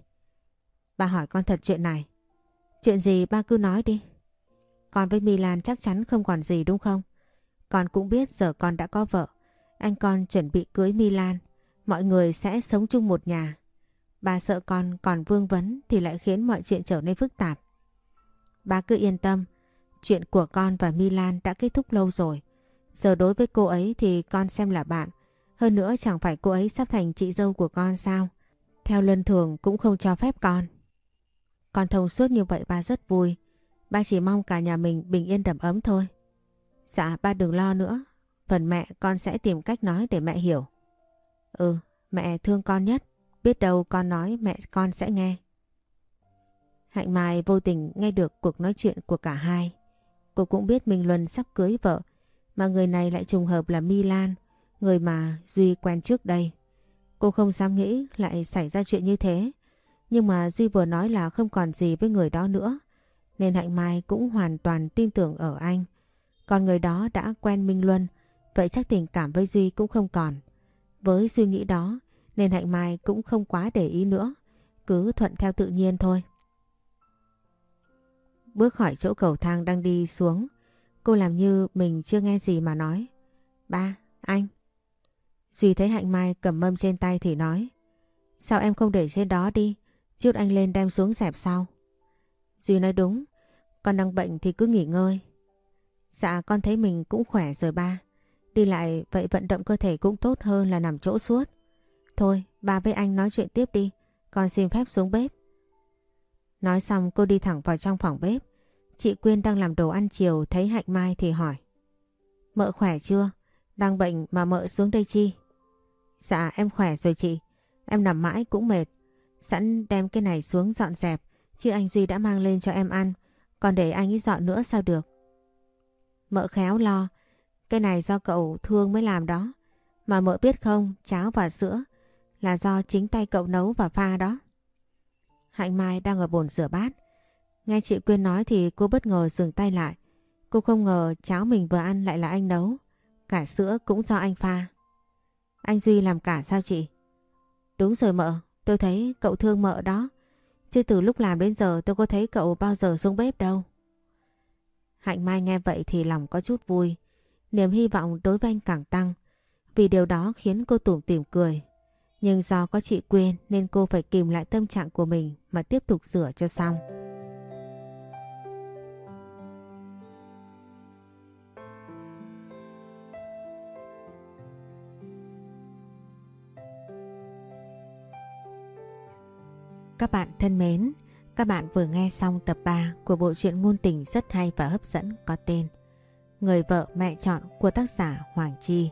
Bà hỏi con thật chuyện này. Chuyện gì ba cứ nói đi. Con với Milan chắc chắn không còn gì đúng không? Con cũng biết giờ con đã có vợ. Anh con chuẩn bị cưới Milan. Mọi người sẽ sống chung một nhà. Bà sợ con còn vương vấn thì lại khiến mọi chuyện trở nên phức tạp. Bà cứ yên tâm. Chuyện của con và Milan đã kết thúc lâu rồi. Giờ đối với cô ấy thì con xem là bạn. Hơn nữa chẳng phải cô ấy sắp thành chị dâu của con sao? Theo luân thường cũng không cho phép con. Con thông suốt như vậy ba rất vui. Ba chỉ mong cả nhà mình bình yên đầm ấm thôi. Dạ ba đừng lo nữa. Phần mẹ con sẽ tìm cách nói để mẹ hiểu. Ừ, mẹ thương con nhất. Biết đâu con nói mẹ con sẽ nghe. Hạnh Mai vô tình nghe được cuộc nói chuyện của cả hai. Cô cũng biết Minh Luân sắp cưới vợ. Mà người này lại trùng hợp là Milan. Người mà Duy quen trước đây. Cô không dám nghĩ lại xảy ra chuyện như thế. Nhưng mà Duy vừa nói là không còn gì với người đó nữa. Nên Hạnh Mai cũng hoàn toàn tin tưởng ở anh. Còn người đó đã quen Minh Luân. Vậy chắc tình cảm với Duy cũng không còn. Với suy nghĩ đó nên Hạnh Mai cũng không quá để ý nữa. Cứ thuận theo tự nhiên thôi. Bước khỏi chỗ cầu thang đang đi xuống. Cô làm như mình chưa nghe gì mà nói. Ba, anh. Duy thấy Hạnh Mai cầm mâm trên tay thì nói. Sao em không để trên đó đi? Chút anh lên đem xuống dẹp sau. Duy nói đúng. Con đang bệnh thì cứ nghỉ ngơi. Dạ con thấy mình cũng khỏe rồi ba. Đi lại vậy vận động cơ thể cũng tốt hơn là nằm chỗ suốt. Thôi bà với anh nói chuyện tiếp đi. Con xin phép xuống bếp. Nói xong cô đi thẳng vào trong phòng bếp. Chị Quyên đang làm đồ ăn chiều thấy Hạnh Mai thì hỏi. Mợ khỏe chưa? Đang bệnh mà mợ xuống đây chi? Dạ em khỏe rồi chị. Em nằm mãi cũng mệt. Sẵn đem cái này xuống dọn dẹp. Chứ anh Duy đã mang lên cho em ăn. Còn để anh ấy dọn nữa sao được? Mợ khéo lo. Cái này do cậu thương mới làm đó. Mà mợ biết không, cháo và sữa là do chính tay cậu nấu và pha đó. Hạnh Mai đang ở bồn rửa bát. Nghe chị Quyên nói thì cô bất ngờ dừng tay lại. Cô không ngờ cháo mình vừa ăn lại là anh nấu. Cả sữa cũng do anh pha. Anh Duy làm cả sao chị? Đúng rồi mợ, tôi thấy cậu thương mợ đó. Chứ từ lúc làm đến giờ tôi có thấy cậu bao giờ xuống bếp đâu. Hạnh Mai nghe vậy thì lòng có chút vui. Niềm hy vọng đối với anh càng tăng. Vì điều đó khiến cô tủm tỉm cười. Nhưng do có chị Quyên nên cô phải kìm lại tâm trạng của mình mà tiếp tục rửa cho xong. Các bạn thân mến, các bạn vừa nghe xong tập 3 của bộ truyện ngôn tình rất hay và hấp dẫn có tên Người vợ mẹ chọn của tác giả Hoàng Chi.